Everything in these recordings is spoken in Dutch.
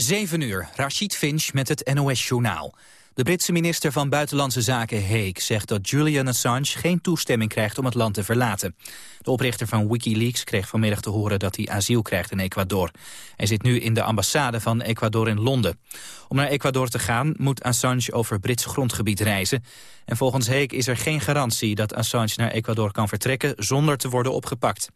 7 uur, Rashid Finch met het NOS-journaal. De Britse minister van Buitenlandse Zaken Heek zegt dat Julian Assange geen toestemming krijgt om het land te verlaten. De oprichter van Wikileaks kreeg vanmiddag te horen dat hij asiel krijgt in Ecuador. Hij zit nu in de ambassade van Ecuador in Londen. Om naar Ecuador te gaan moet Assange over Brits grondgebied reizen. En volgens Heek is er geen garantie dat Assange naar Ecuador kan vertrekken zonder te worden opgepakt.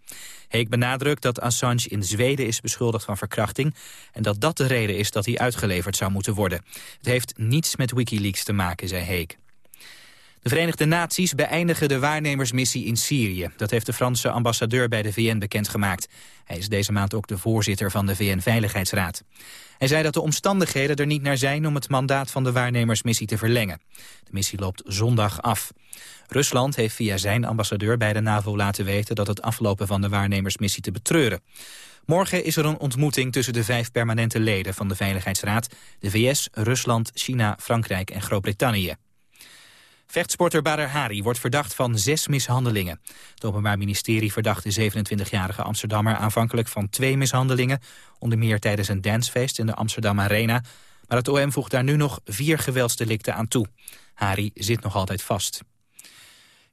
Heek benadrukt dat Assange in Zweden is beschuldigd van verkrachting... en dat dat de reden is dat hij uitgeleverd zou moeten worden. Het heeft niets met Wikileaks te maken, zei Heek. De Verenigde Naties beëindigen de waarnemersmissie in Syrië. Dat heeft de Franse ambassadeur bij de VN bekendgemaakt. Hij is deze maand ook de voorzitter van de VN-veiligheidsraad. Hij zei dat de omstandigheden er niet naar zijn om het mandaat van de waarnemersmissie te verlengen. De missie loopt zondag af. Rusland heeft via zijn ambassadeur bij de NAVO laten weten dat het aflopen van de waarnemersmissie te betreuren. Morgen is er een ontmoeting tussen de vijf permanente leden van de Veiligheidsraad, de VS, Rusland, China, Frankrijk en Groot-Brittannië. Vechtsporter Bader Hari wordt verdacht van zes mishandelingen. Het Openbaar Ministerie verdacht de 27-jarige Amsterdammer aanvankelijk van twee mishandelingen, onder meer tijdens een dancefeest in de Amsterdam Arena. Maar het OM voegt daar nu nog vier geweldsdelicten aan toe. Hari zit nog altijd vast.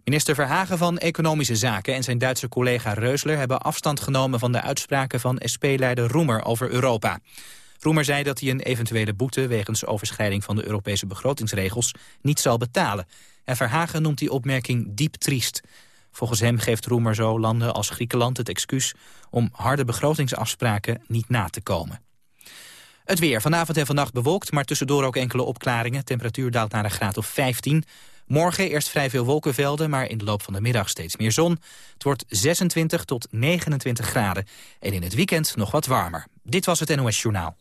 Minister Verhagen van Economische Zaken en zijn Duitse collega Reusler... hebben afstand genomen van de uitspraken van SP-leider Roemer over Europa. Roemer zei dat hij een eventuele boete wegens overschrijding van de Europese begrotingsregels niet zal betalen. En Verhagen noemt die opmerking diep triest. Volgens hem geeft Roemer zo landen als Griekenland het excuus om harde begrotingsafspraken niet na te komen. Het weer. Vanavond en vannacht bewolkt, maar tussendoor ook enkele opklaringen. Temperatuur daalt naar een graad of 15. Morgen eerst vrij veel wolkenvelden, maar in de loop van de middag steeds meer zon. Het wordt 26 tot 29 graden. En in het weekend nog wat warmer. Dit was het NOS Journaal.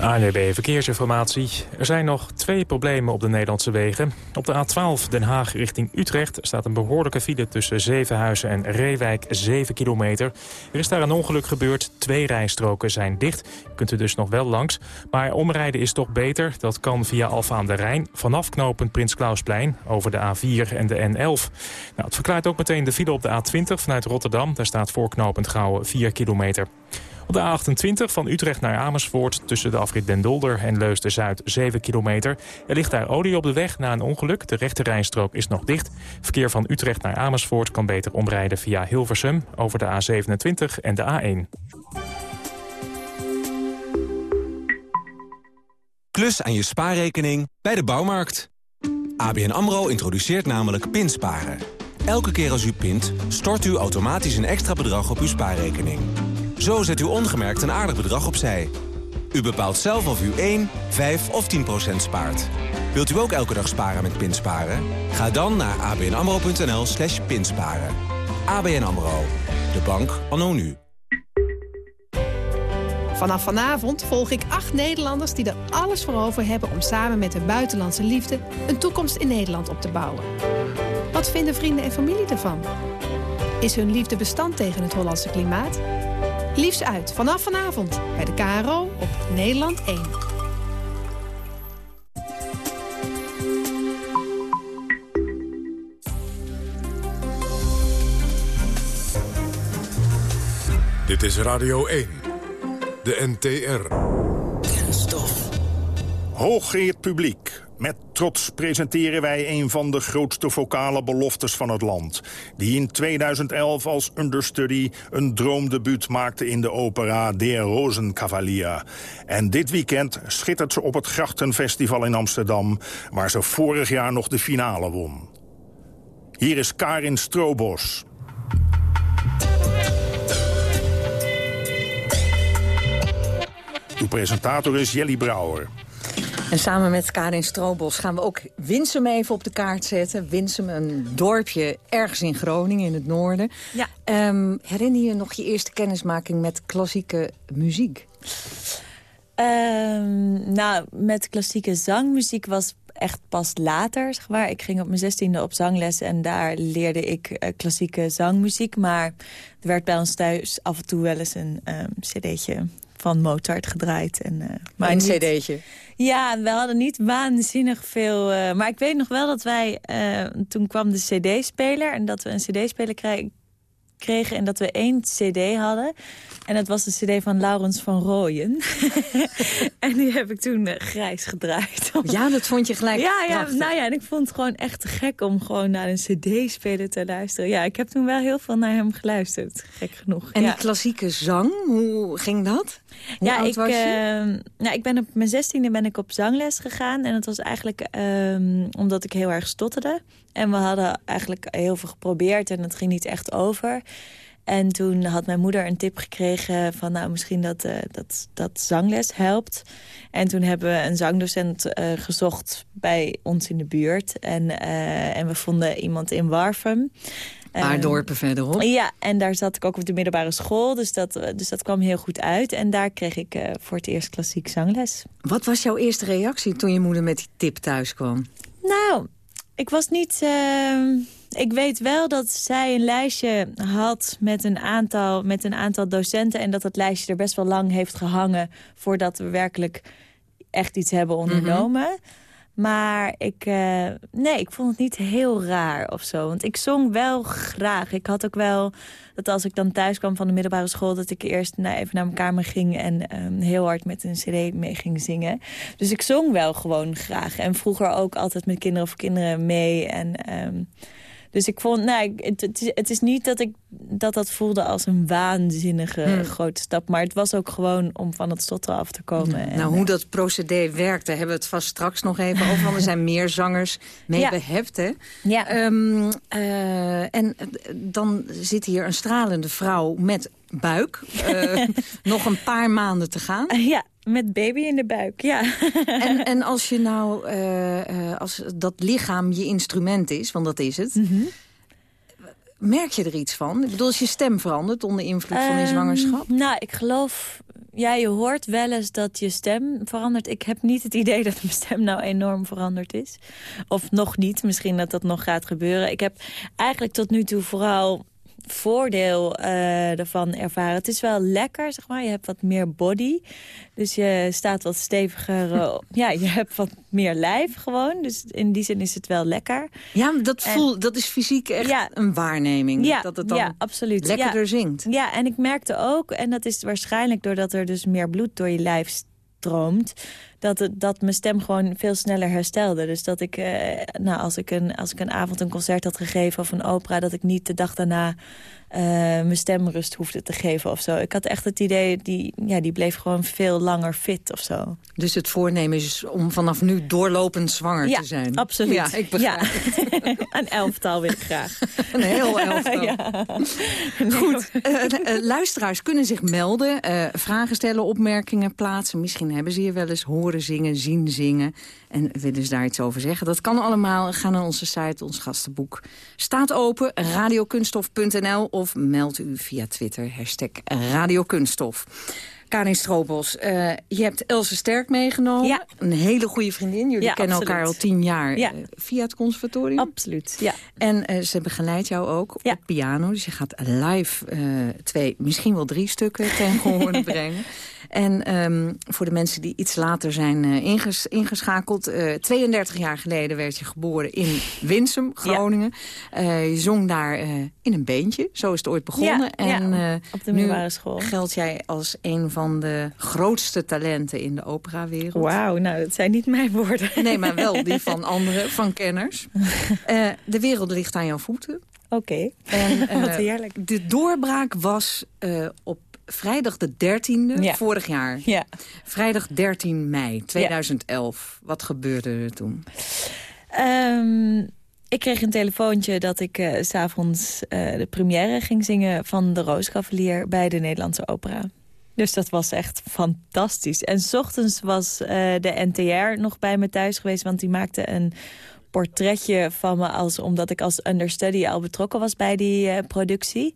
ANWB Verkeersinformatie. Er zijn nog twee problemen op de Nederlandse wegen. Op de A12 Den Haag richting Utrecht staat een behoorlijke file tussen Zevenhuizen en Reewijk 7 kilometer. Er is daar een ongeluk gebeurd. Twee rijstroken zijn dicht. Kunt er dus nog wel langs. Maar omrijden is toch beter. Dat kan via Alfa aan de Rijn vanaf knooppunt Prins Klausplein over de A4 en de N11. Nou, het verklaart ook meteen de file op de A20 vanuit Rotterdam. Daar staat voor Gouwen 4 kilometer. Op de A28 van Utrecht naar Amersfoort tussen de afrit Den Dolder en Leusden-Zuid 7 kilometer. Er ligt daar olie op de weg na een ongeluk. De rechte rijstrook is nog dicht. Verkeer van Utrecht naar Amersfoort kan beter omrijden via Hilversum over de A27 en de A1. Klus aan je spaarrekening bij de bouwmarkt. ABN AMRO introduceert namelijk pinsparen. Elke keer als u pint, stort u automatisch een extra bedrag op uw spaarrekening. Zo zet u ongemerkt een aardig bedrag opzij. U bepaalt zelf of u 1, 5 of 10 procent spaart. Wilt u ook elke dag sparen met Pinsparen? Ga dan naar abnamro.nl slash pinsparen. ABN AMRO. De bank anno nu. Vanaf vanavond volg ik acht Nederlanders die er alles voor over hebben... om samen met hun buitenlandse liefde een toekomst in Nederland op te bouwen. Wat vinden vrienden en familie ervan? Is hun liefde bestand tegen het Hollandse klimaat? Liefs uit vanaf vanavond bij de KRO op Nederland 1. Dit is Radio 1, de NTR. Kenstof. Hoog het publiek. Met trots presenteren wij een van de grootste vocale beloftes van het land. Die in 2011 als understudy een droomdebuut maakte in de opera Der Rosenkavalier. En dit weekend schittert ze op het Grachtenfestival in Amsterdam... waar ze vorig jaar nog de finale won. Hier is Karin Strobos. Uw presentator is Jelly Brouwer. En samen met Karin Stroobos gaan we ook Winsum even op de kaart zetten. Winsum, een dorpje ergens in Groningen, in het noorden. Ja. Um, herinner je nog je eerste kennismaking met klassieke muziek? Um, nou, met klassieke zangmuziek was echt pas later. Zeg maar. Ik ging op mijn zestiende op zangles en daar leerde ik uh, klassieke zangmuziek. Maar er werd bij ons thuis af en toe wel eens een um, cd'tje van Mozart gedraaid. En, uh, maar een cd'tje? Ja, we hadden niet waanzinnig veel. Uh, maar ik weet nog wel dat wij... Uh, toen kwam de cd-speler en dat we een cd-speler gekregen en dat we één cd hadden. En dat was de cd van Laurens van Rooyen. en die heb ik toen uh, grijs gedraaid. ja, dat vond je gelijk Ja, ja nou ja, en ik vond het gewoon echt te gek om gewoon naar een cd-speler te luisteren. Ja, ik heb toen wel heel veel naar hem geluisterd, gek genoeg. En ja. die klassieke zang, hoe ging dat? Hoe ja, ik, was je? uh, nou, ik ben op mijn zestiende ben ik op zangles gegaan. En dat was eigenlijk um, omdat ik heel erg stotterde. En we hadden eigenlijk heel veel geprobeerd en het ging niet echt over. En toen had mijn moeder een tip gekregen van nou misschien dat, uh, dat, dat zangles helpt. En toen hebben we een zangdocent uh, gezocht bij ons in de buurt. En, uh, en we vonden iemand in Warfum. Een paar dorpen verderop. Ja, en daar zat ik ook op de middelbare school. Dus dat, dus dat kwam heel goed uit. En daar kreeg ik voor het eerst klassiek zangles. Wat was jouw eerste reactie toen je moeder met die tip thuis kwam? Nou, ik was niet... Uh, ik weet wel dat zij een lijstje had met een, aantal, met een aantal docenten... en dat dat lijstje er best wel lang heeft gehangen... voordat we werkelijk echt iets hebben ondernomen. Mm -hmm. Maar ik, uh, nee, ik vond het niet heel raar of zo. Want ik zong wel graag. Ik had ook wel dat als ik dan thuis kwam van de middelbare school... dat ik eerst even naar mijn kamer ging en um, heel hard met een cd mee ging zingen. Dus ik zong wel gewoon graag. En vroeger ook altijd met kinderen of kinderen mee. En... Um, dus ik vond, nou, het, het, is, het is niet dat ik dat, dat voelde als een waanzinnige hmm. grote stap. Maar het was ook gewoon om van het stotteren af te komen. Ja, en, nou, hoe dat procedé werkt, daar hebben we het vast straks nog even over. Want er zijn meer zangers mee ja. behept, hè? Ja. Um, uh, en dan zit hier een stralende vrouw met buik. Uh, nog een paar maanden te gaan. Ja, met baby in de buik, ja. En, en als je nou, uh, uh, als dat lichaam je instrument is, want dat is het... Mm -hmm. merk je er iets van? Ik bedoel, als je stem verandert onder invloed van die zwangerschap? Um, nou, ik geloof... Ja, je hoort wel eens dat je stem verandert. Ik heb niet het idee dat mijn stem nou enorm veranderd is. Of nog niet, misschien dat dat nog gaat gebeuren. Ik heb eigenlijk tot nu toe vooral voordeel uh, ervan ervaren. Het is wel lekker, zeg maar. Je hebt wat meer body. Dus je staat wat steviger. Uh, ja, je hebt wat meer lijf gewoon. Dus in die zin is het wel lekker. Ja, dat, voel, en, dat is fysiek echt ja, een waarneming. Ja, dat het dan ja, absoluut. lekkerder ja. zingt. Ja, en ik merkte ook, en dat is waarschijnlijk doordat er dus meer bloed door je lijf stroomt... Dat, dat mijn stem gewoon veel sneller herstelde. Dus dat ik, uh, nou, als ik, een, als ik een avond een concert had gegeven of een opera... dat ik niet de dag daarna uh, mijn stem rust hoefde te geven of zo. Ik had echt het idee, die, ja, die bleef gewoon veel langer fit of zo. Dus het voornemen is om vanaf nu doorlopend zwanger ja, te zijn? absoluut. Ja, ik begrijp ja. een elftal wil ik graag. een heel elftal. ja. Goed, uh, uh, luisteraars kunnen zich melden, vragen stellen, opmerkingen plaatsen. Misschien hebben ze je wel eens horen zingen, zien zingen en willen ze daar iets over zeggen. Dat kan allemaal. Ga naar onze site, ons gastenboek staat open, radiokunstof.nl of meld u via Twitter, hashtag radiokunststof. Karin Stroobos, uh, je hebt Else Sterk meegenomen. Ja. Een hele goede vriendin. Jullie ja, kennen absoluut. elkaar al tien jaar ja. uh, via het conservatorium. Absoluut, ja. En uh, ze begeleidt jou ook op piano. Dus je gaat live twee, misschien wel drie stukken ten gehoor brengen. En um, voor de mensen die iets later zijn inges ingeschakeld... 32 jaar geleden werd je geboren in Winsum, Groningen. Ja. je zong daar in een beentje, zo is het ooit begonnen. Ja, en ja, op de middelbare school. geldt jij als een van de grootste talenten in de operawereld. Wauw, nou, dat zijn niet mijn woorden. Nee, maar wel die van anderen, van kenners. de wereld ligt aan jouw voeten. Oké, okay. wat heerlijk. De doorbraak was op vrijdag de 13e ja. vorig jaar. Ja. Vrijdag 13 mei 2011. Ja. Wat gebeurde er toen? Um, ik kreeg een telefoontje dat ik uh, s'avonds uh, de première ging zingen... van de Rooskavalier bij de Nederlandse Opera. Dus dat was echt fantastisch. En s ochtends was uh, de NTR nog bij me thuis geweest... want die maakte een portretje van me als, omdat ik als understudy al betrokken was bij die uh, productie.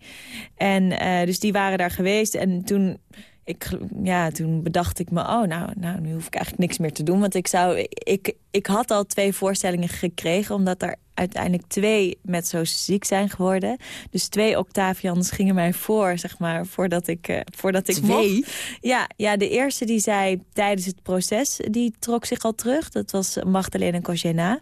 En uh, dus die waren daar geweest en toen... Ik, ja, toen bedacht ik me, oh, nou, nou, nu hoef ik eigenlijk niks meer te doen. Want ik, zou, ik, ik had al twee voorstellingen gekregen, omdat er uiteindelijk twee mezzo's ziek zijn geworden. Dus twee Octavians gingen mij voor, zeg maar, voordat ik, uh, voordat ik twee? mocht. Ja, ja, de eerste die zei tijdens het proces, die trok zich al terug. Dat was Magdalena Cogena.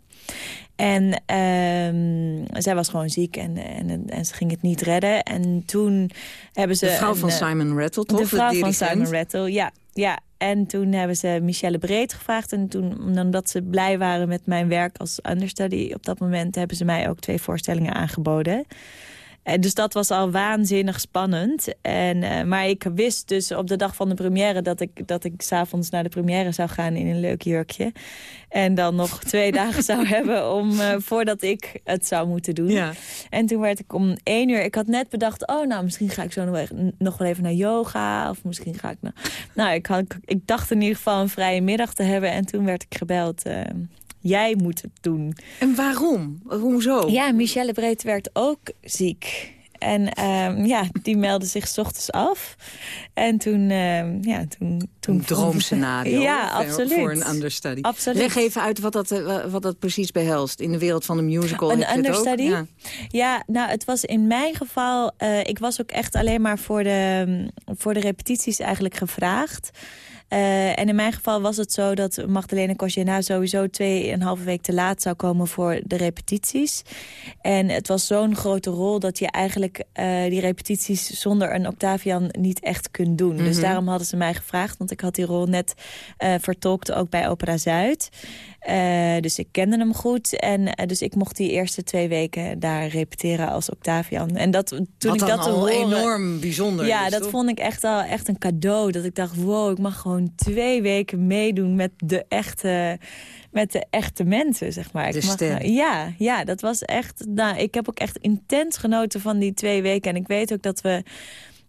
En uh, zij was gewoon ziek en, en, en, ze ging het niet redden. En toen hebben ze... De vrouw van een, Simon Rattle, toch? De vrouw van Simon Rattle, ja. ja. En toen hebben ze Michelle Breed gevraagd. En toen, omdat ze blij waren met mijn werk als understudy op dat moment... hebben ze mij ook twee voorstellingen aangeboden. En dus dat was al waanzinnig spannend. En, uh, maar ik wist dus op de dag van de première... dat ik, dat ik s'avonds naar de première zou gaan in een leuk jurkje. En dan nog twee dagen zou hebben om, uh, voordat ik het zou moeten doen. Ja. En toen werd ik om één uur... Ik had net bedacht, oh nou, misschien ga ik zo nog, nog wel even naar yoga. Of misschien ga ik... naar. nou ik, had, ik dacht in ieder geval een vrije middag te hebben. En toen werd ik gebeld... Uh, jij moet het doen. En waarom? Hoezo? Ja, Michelle Breed werd ook ziek. En uh, ja, die meldde zich s ochtends af. En toen... Uh, ja, toen, toen een droomscenario ja, absoluut. voor een understudy. Absoluut. Leg even uit wat dat, uh, wat dat precies behelst in de wereld van de musical. Een understudy? Ja. ja. nou, het was in mijn geval... Uh, ik was ook echt alleen maar voor de, voor de repetities eigenlijk gevraagd. Uh, en in mijn geval was het zo dat Magdalena Kosjena sowieso tweeënhalve week te laat zou komen voor de repetities. En het was zo'n grote rol dat je eigenlijk uh, die repetities zonder een Octavian niet echt kunt doen. Mm -hmm. Dus daarom hadden ze mij gevraagd, want ik had die rol net uh, vertolkt ook bij Opera Zuid. Uh, dus ik kende hem goed. En uh, dus ik mocht die eerste twee weken daar repeteren als Octavian. En dat, toen Wat ik dat al horen, enorm bijzonder Ja, dat toch? vond ik echt al echt een cadeau. Dat ik dacht, wow, ik mag gewoon twee weken meedoen met de echte met de echte mensen, zeg maar. De ik mag, ster. ja, ja, dat was echt... Nou, ik heb ook echt intens genoten van die twee weken. En ik weet ook dat we...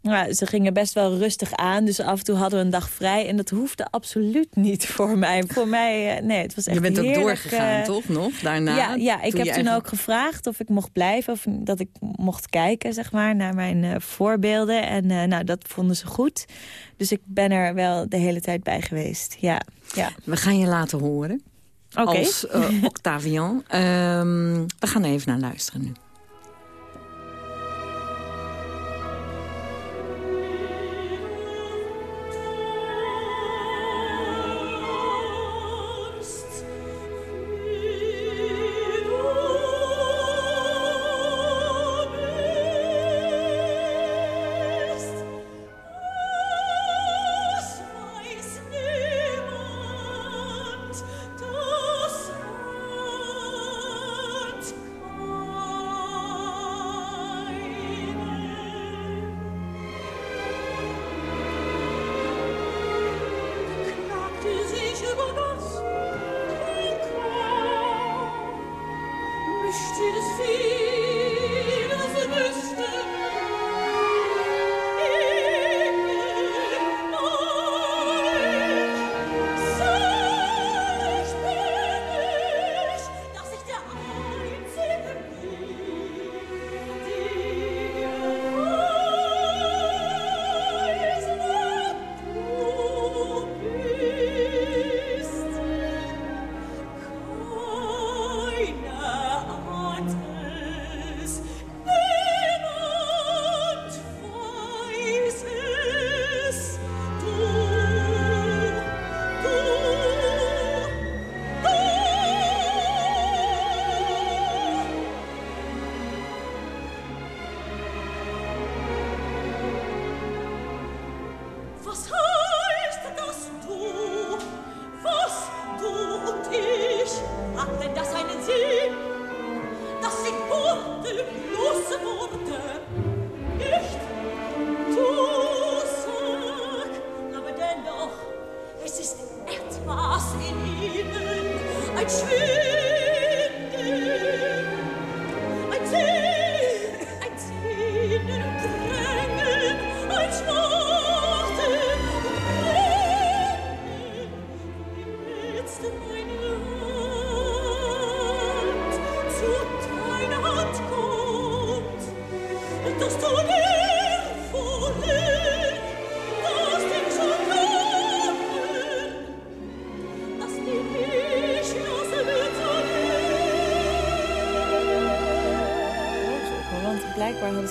Nou, ze gingen best wel rustig aan, dus af en toe hadden we een dag vrij. En dat hoefde absoluut niet voor mij. Voor mij, uh, nee, het was echt Je bent ook doorgegaan, uh, toch, nog, daarna? Ja, ja ik heb toen eigenlijk... ook gevraagd of ik mocht blijven. Of dat ik mocht kijken, zeg maar, naar mijn uh, voorbeelden. En nou, dat vonden ze goed. Dus ik ben er wel de hele tijd bij geweest, ja. ja. We gaan je laten horen. Okay. Als Octavian. um, we gaan even naar luisteren nu.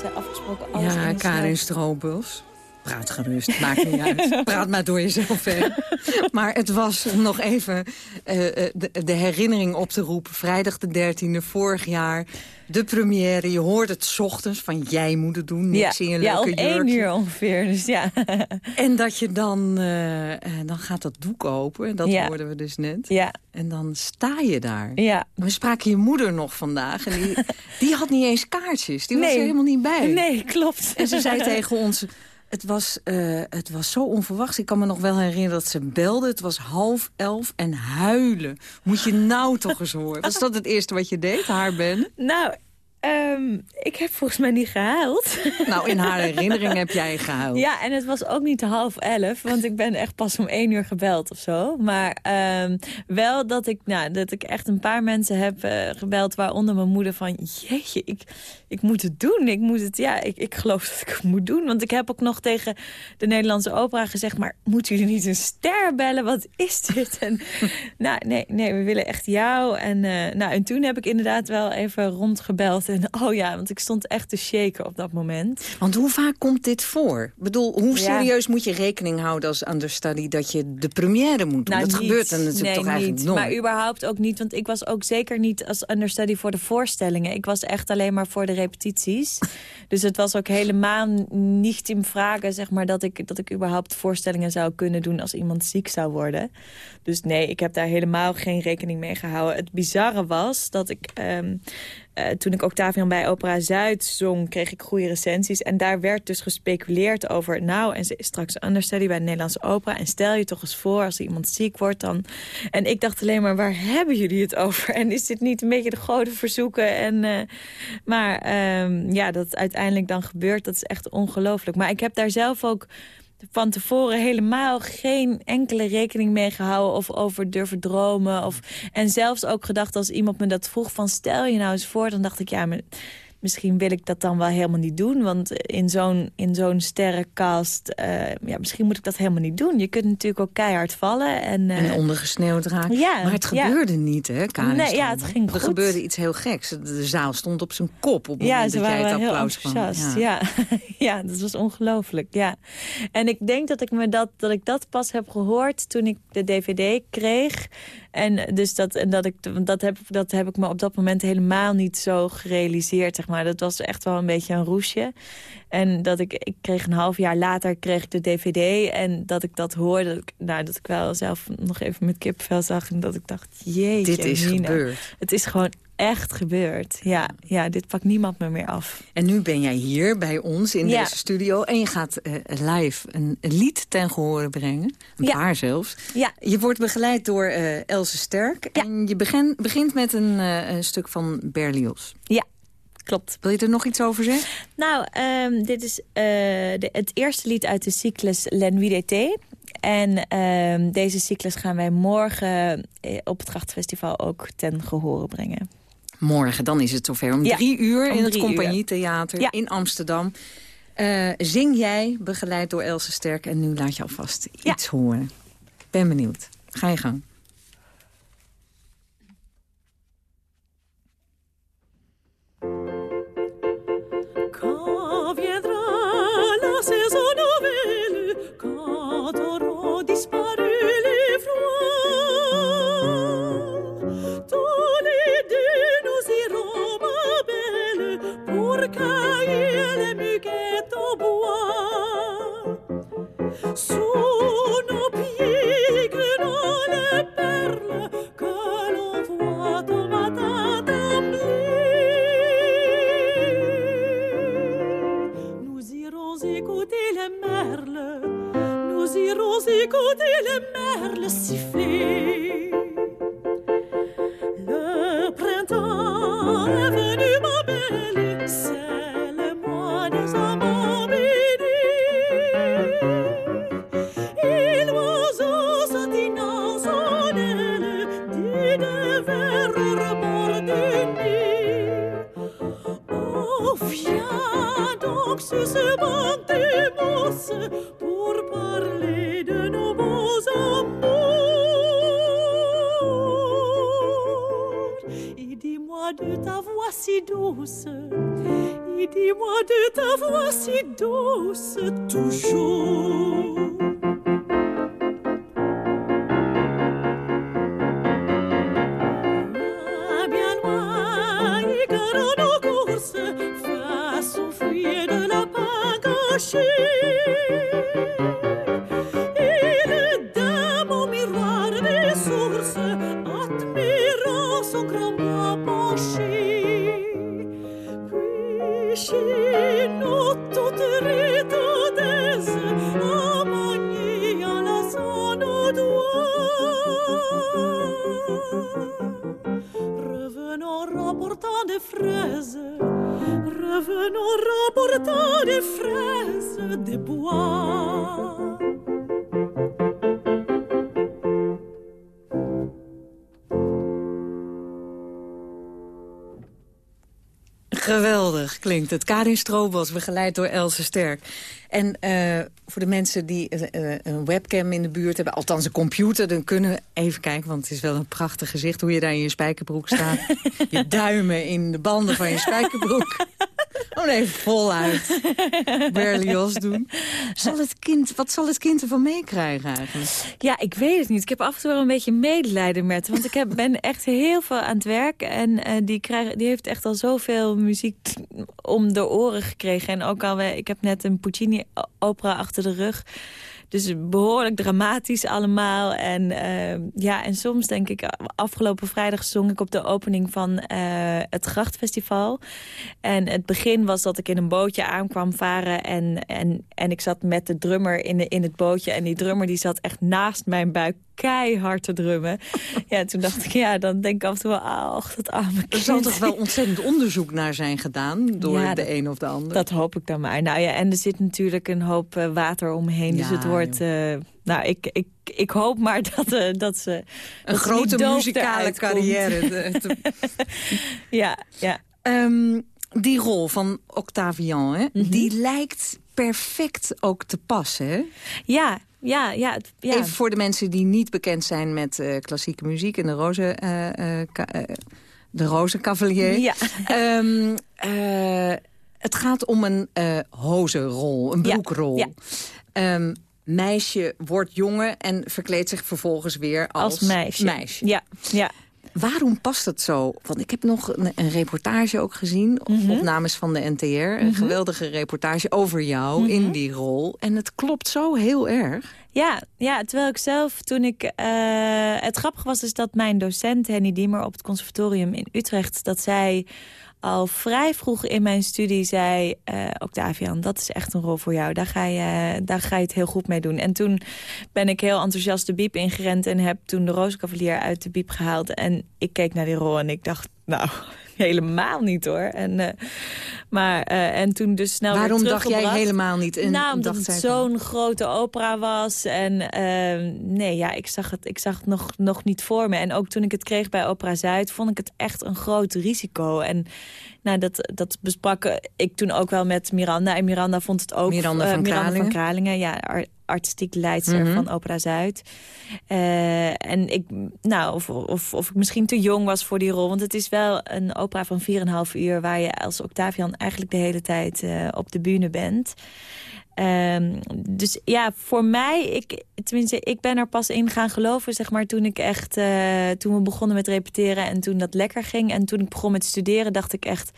Hadden zij afgesproken alles Ja, Karin Stroobels. Praat gerust, maakt niet uit. Praat maar door jezelf heen. Maar het was om nog even uh, de, de, herinnering op te roepen. Vrijdag de 13e, vorig jaar. De première, je hoort het s ochtends van jij moet het doen. Niks ja, in je leuke ja, om één uur ongeveer. Dus ja. En dat je dan, uh, dan gaat dat doek open. Dat ja. hoorden we dus net. Ja. En dan sta je daar. Ja. We spraken je moeder nog vandaag. En die, die had niet eens kaartjes. Die was er helemaal niet bij. Nee, klopt. En ze zei tegen ons... Het was, uh, het was zo onverwachts. Ik kan me nog wel herinneren dat ze belde. Het was half elf en huilen. Moet je nou toch eens horen. Was dat het eerste wat je deed, haar ben? Nou, Um, ik heb volgens mij niet gehuild. Nou, in haar herinnering heb jij gehuild. Ja, en het was ook niet half elf, want ik ben echt pas om één uur gebeld of zo. Maar um, wel dat ik, nou, dat ik echt een paar mensen heb uh, gebeld, waaronder mijn moeder van... Jeetje, ik, ik moet het doen. Ik moet het, ja, ik, ik geloof dat ik het moet doen. Want ik heb ook nog tegen de Nederlandse opera gezegd... maar moeten jullie niet een ster bellen? Wat is dit? En, nou, nee, nee, we willen echt jou. En, uh, nou, en toen heb ik inderdaad wel even rondgebeld en, oh ja, want ik stond echt te shaken op dat moment. Want hoe vaak komt dit voor? Ik bedoel, hoe serieus moet je rekening houden als understudy... dat je de première moet doen? Nou, dat niet. gebeurt dan natuurlijk nee, toch niet. eigenlijk nooit? Maar überhaupt ook niet, want ik was ook zeker niet als understudy voor de voorstellingen. Ik was echt alleen maar voor de repetities. dus het was ook helemaal niet in vragen, zeg maar... Dat ik, dat ik überhaupt voorstellingen zou kunnen doen als iemand ziek zou worden. Dus nee, ik heb daar helemaal geen rekening mee gehouden. Het bizarre was dat ik... Um, uh, toen ik Octavian bij Opera Zuid zong, kreeg ik goede recensies. En daar werd dus gespeculeerd over... nou, en ze is straks understudy bij de Nederlandse opera... en stel je toch eens voor, als iemand ziek wordt dan... En ik dacht alleen maar, waar hebben jullie het over? En is dit niet een beetje de grote verzoeken? En, uh, maar um, ja, dat uiteindelijk dan gebeurt, dat is echt ongelooflijk. Maar ik heb daar zelf ook van tevoren helemaal geen enkele rekening mee gehouden... of over durven dromen. Of, en zelfs ook gedacht als iemand me dat vroeg van... stel je nou eens voor, dan dacht ik... ja, maar misschien wil ik dat dan wel helemaal niet doen. Want in zo'n in zo'n sterrencast, uh, ja, misschien moet ik dat helemaal niet doen. Je kunt natuurlijk ook keihard vallen. En, uh, en ondergesneeuwd raken. Ja, maar het gebeurde ja. niet, hè, Karin Nee, ja, het ging Er goed. gebeurde iets heel geks. De zaal stond op zijn kop op het ja, moment ze dat jij het applaus kwam. Ja. Ja. ja, dat was ongelooflijk. Ja. En ik denk dat ik, me dat, dat ik dat pas heb gehoord toen ik de dvd kreeg. En dus dat, en dat, ik, dat, heb, dat heb ik me op dat moment helemaal niet zo gerealiseerd. Zeg maar. Dat was echt wel een beetje een roesje. En dat ik, ik kreeg een half jaar later kreeg ik de dvd. En dat ik dat hoorde, dat ik, nou, dat ik wel zelf nog even met kipvel zag. En dat ik dacht, jeetje Dit is Nina. gebeurd. Het is gewoon echt gebeurd. Ja, ja, dit pakt niemand me meer af. En nu ben jij hier bij ons in Ja. deze studio. En je gaat uh, live een, een lied ten gehore brengen. Een Ja. paar zelfs. Ja. Je wordt begeleid door uh, Else Sterk. Ja. En je begin, begint met een, uh, een stuk van Berlioz. Ja, klopt. Wil je er nog iets over zeggen? Nou, um, dit is de, het eerste lied uit de cyclus d'été. En um, deze cyclus gaan wij morgen eh, op het Grachtfestival ook ten gehore brengen. Morgen, dan is het zover. Om Ja, drie uur om in het drie. Compagnietheater Ja. in Amsterdam. Uh, zing jij, begeleid door Else Sterk. En nu laat je alvast iets horen. Ben benieuwd. Ga je gang. Et Dis-moi de ta voix si douce Toujours. Ah bien moi, il garde nos courses Fais souffrir de la panganché Geweldig klinkt het. Karin Stroobos, begeleid door Else Sterk. En eh, voor de mensen die eh, eh, een webcam in de buurt hebben... althans een computer, dan kunnen we even kijken... want het is wel een prachtig gezicht hoe je daar in je spijkerbroek staat. je duimen in de banden van je spijkerbroek. Gewoon even voluit. Berlioz doen. Zal het kind, wat zal het kind ervan meekrijgen eigenlijk? Ja, ik weet het niet. Ik heb af en toe wel een beetje medelijden met hem. Want ik heb, ben echt heel veel aan het werk. En eh, die, krijg, die heeft echt al zoveel muziek om de oren gekregen. En ook al, ik heb net een Puccini-opera achter de rug. Dus behoorlijk dramatisch allemaal. En, uh, ja, en soms denk ik, afgelopen vrijdag zong ik op de opening van uh, het Grachtfestival. En het begin was dat ik in een bootje aankwam varen. En, en, en ik zat met de drummer in, de, in het bootje. En die drummer die zat echt naast mijn buik keihard te drummen. ja, toen dacht ik, ja, dan denk ik af en toe wel, ach, dat arme kind. Er zal toch wel ontzettend onderzoek naar zijn gedaan door ja, de een of de ander? Dat hoop ik dan maar. Nou ja, en er zit natuurlijk een hoop uh, water omheen. Ja, dus het wordt... Uh, nou, ik, ik, ik hoop maar dat, uh, dat ze... Een dat grote ze muzikale carrière. te... ja, ja. Um, die rol van Octavian, hè, mm -hmm. die lijkt perfect ook te passen, hè? Ja, ja, ja, ja. Even voor de mensen die niet bekend zijn met uh, klassieke muziek... en de roze, uh, uh, de roze cavalier. Ja. Um, het gaat om een hozenrol, een broekrol. Ja, ja. Um, meisje wordt jongen en verkleedt zich vervolgens weer als, als meisje. meisje. Ja, ja. Waarom past het zo? Want ik heb nog een, een reportage ook gezien, mm -hmm. opnames van de NTR. Een mm -hmm. geweldige reportage over jou mm -hmm. in die rol. En het klopt zo heel erg. Ja, ja terwijl ik zelf toen ik... Uh, het grappige was dus dat mijn docent Henny Diemer op het conservatorium in Utrecht... dat zij al vrij vroeg in mijn studie zei... Uh, Octavian, dat is echt een rol voor jou. Daar ga, je, daar ga je het heel goed mee doen. En toen ben ik heel enthousiast de biep ingerend... en heb toen de Rozenkavalier uit de biep gehaald. En ik keek naar die rol en ik dacht... nou, helemaal niet hoor. En, uh, maar, uh, en toen dus snel Waarom dacht jij helemaal niet? En nou, omdat het zo'n grote opera was. En uh, nee, ja, ik zag het, ik zag het nog, nog niet voor me. En ook toen ik het kreeg bij Opera Zuid... vond ik het echt een groot risico. En nou, dat, dat besprak ik toen ook wel met Miranda. En Miranda vond het ook... Miranda van, Miranda Kralingen. van Kralingen. Ja, artistiek leidster mm -hmm. van Opera Zuid. Uh, en ik, nou, of, of, of ik misschien te jong was voor die rol. Want het is wel een opera van 4,5 uur... waar je als Octavian eigenlijk de hele tijd uh, op de bühne bent. Um, dus ja, voor mij, ik, tenminste, ik ben er pas in gaan geloven, zeg maar, toen ik echt, uh, toen we begonnen met repeteren en toen dat lekker ging. En toen ik begon met studeren, dacht ik echt,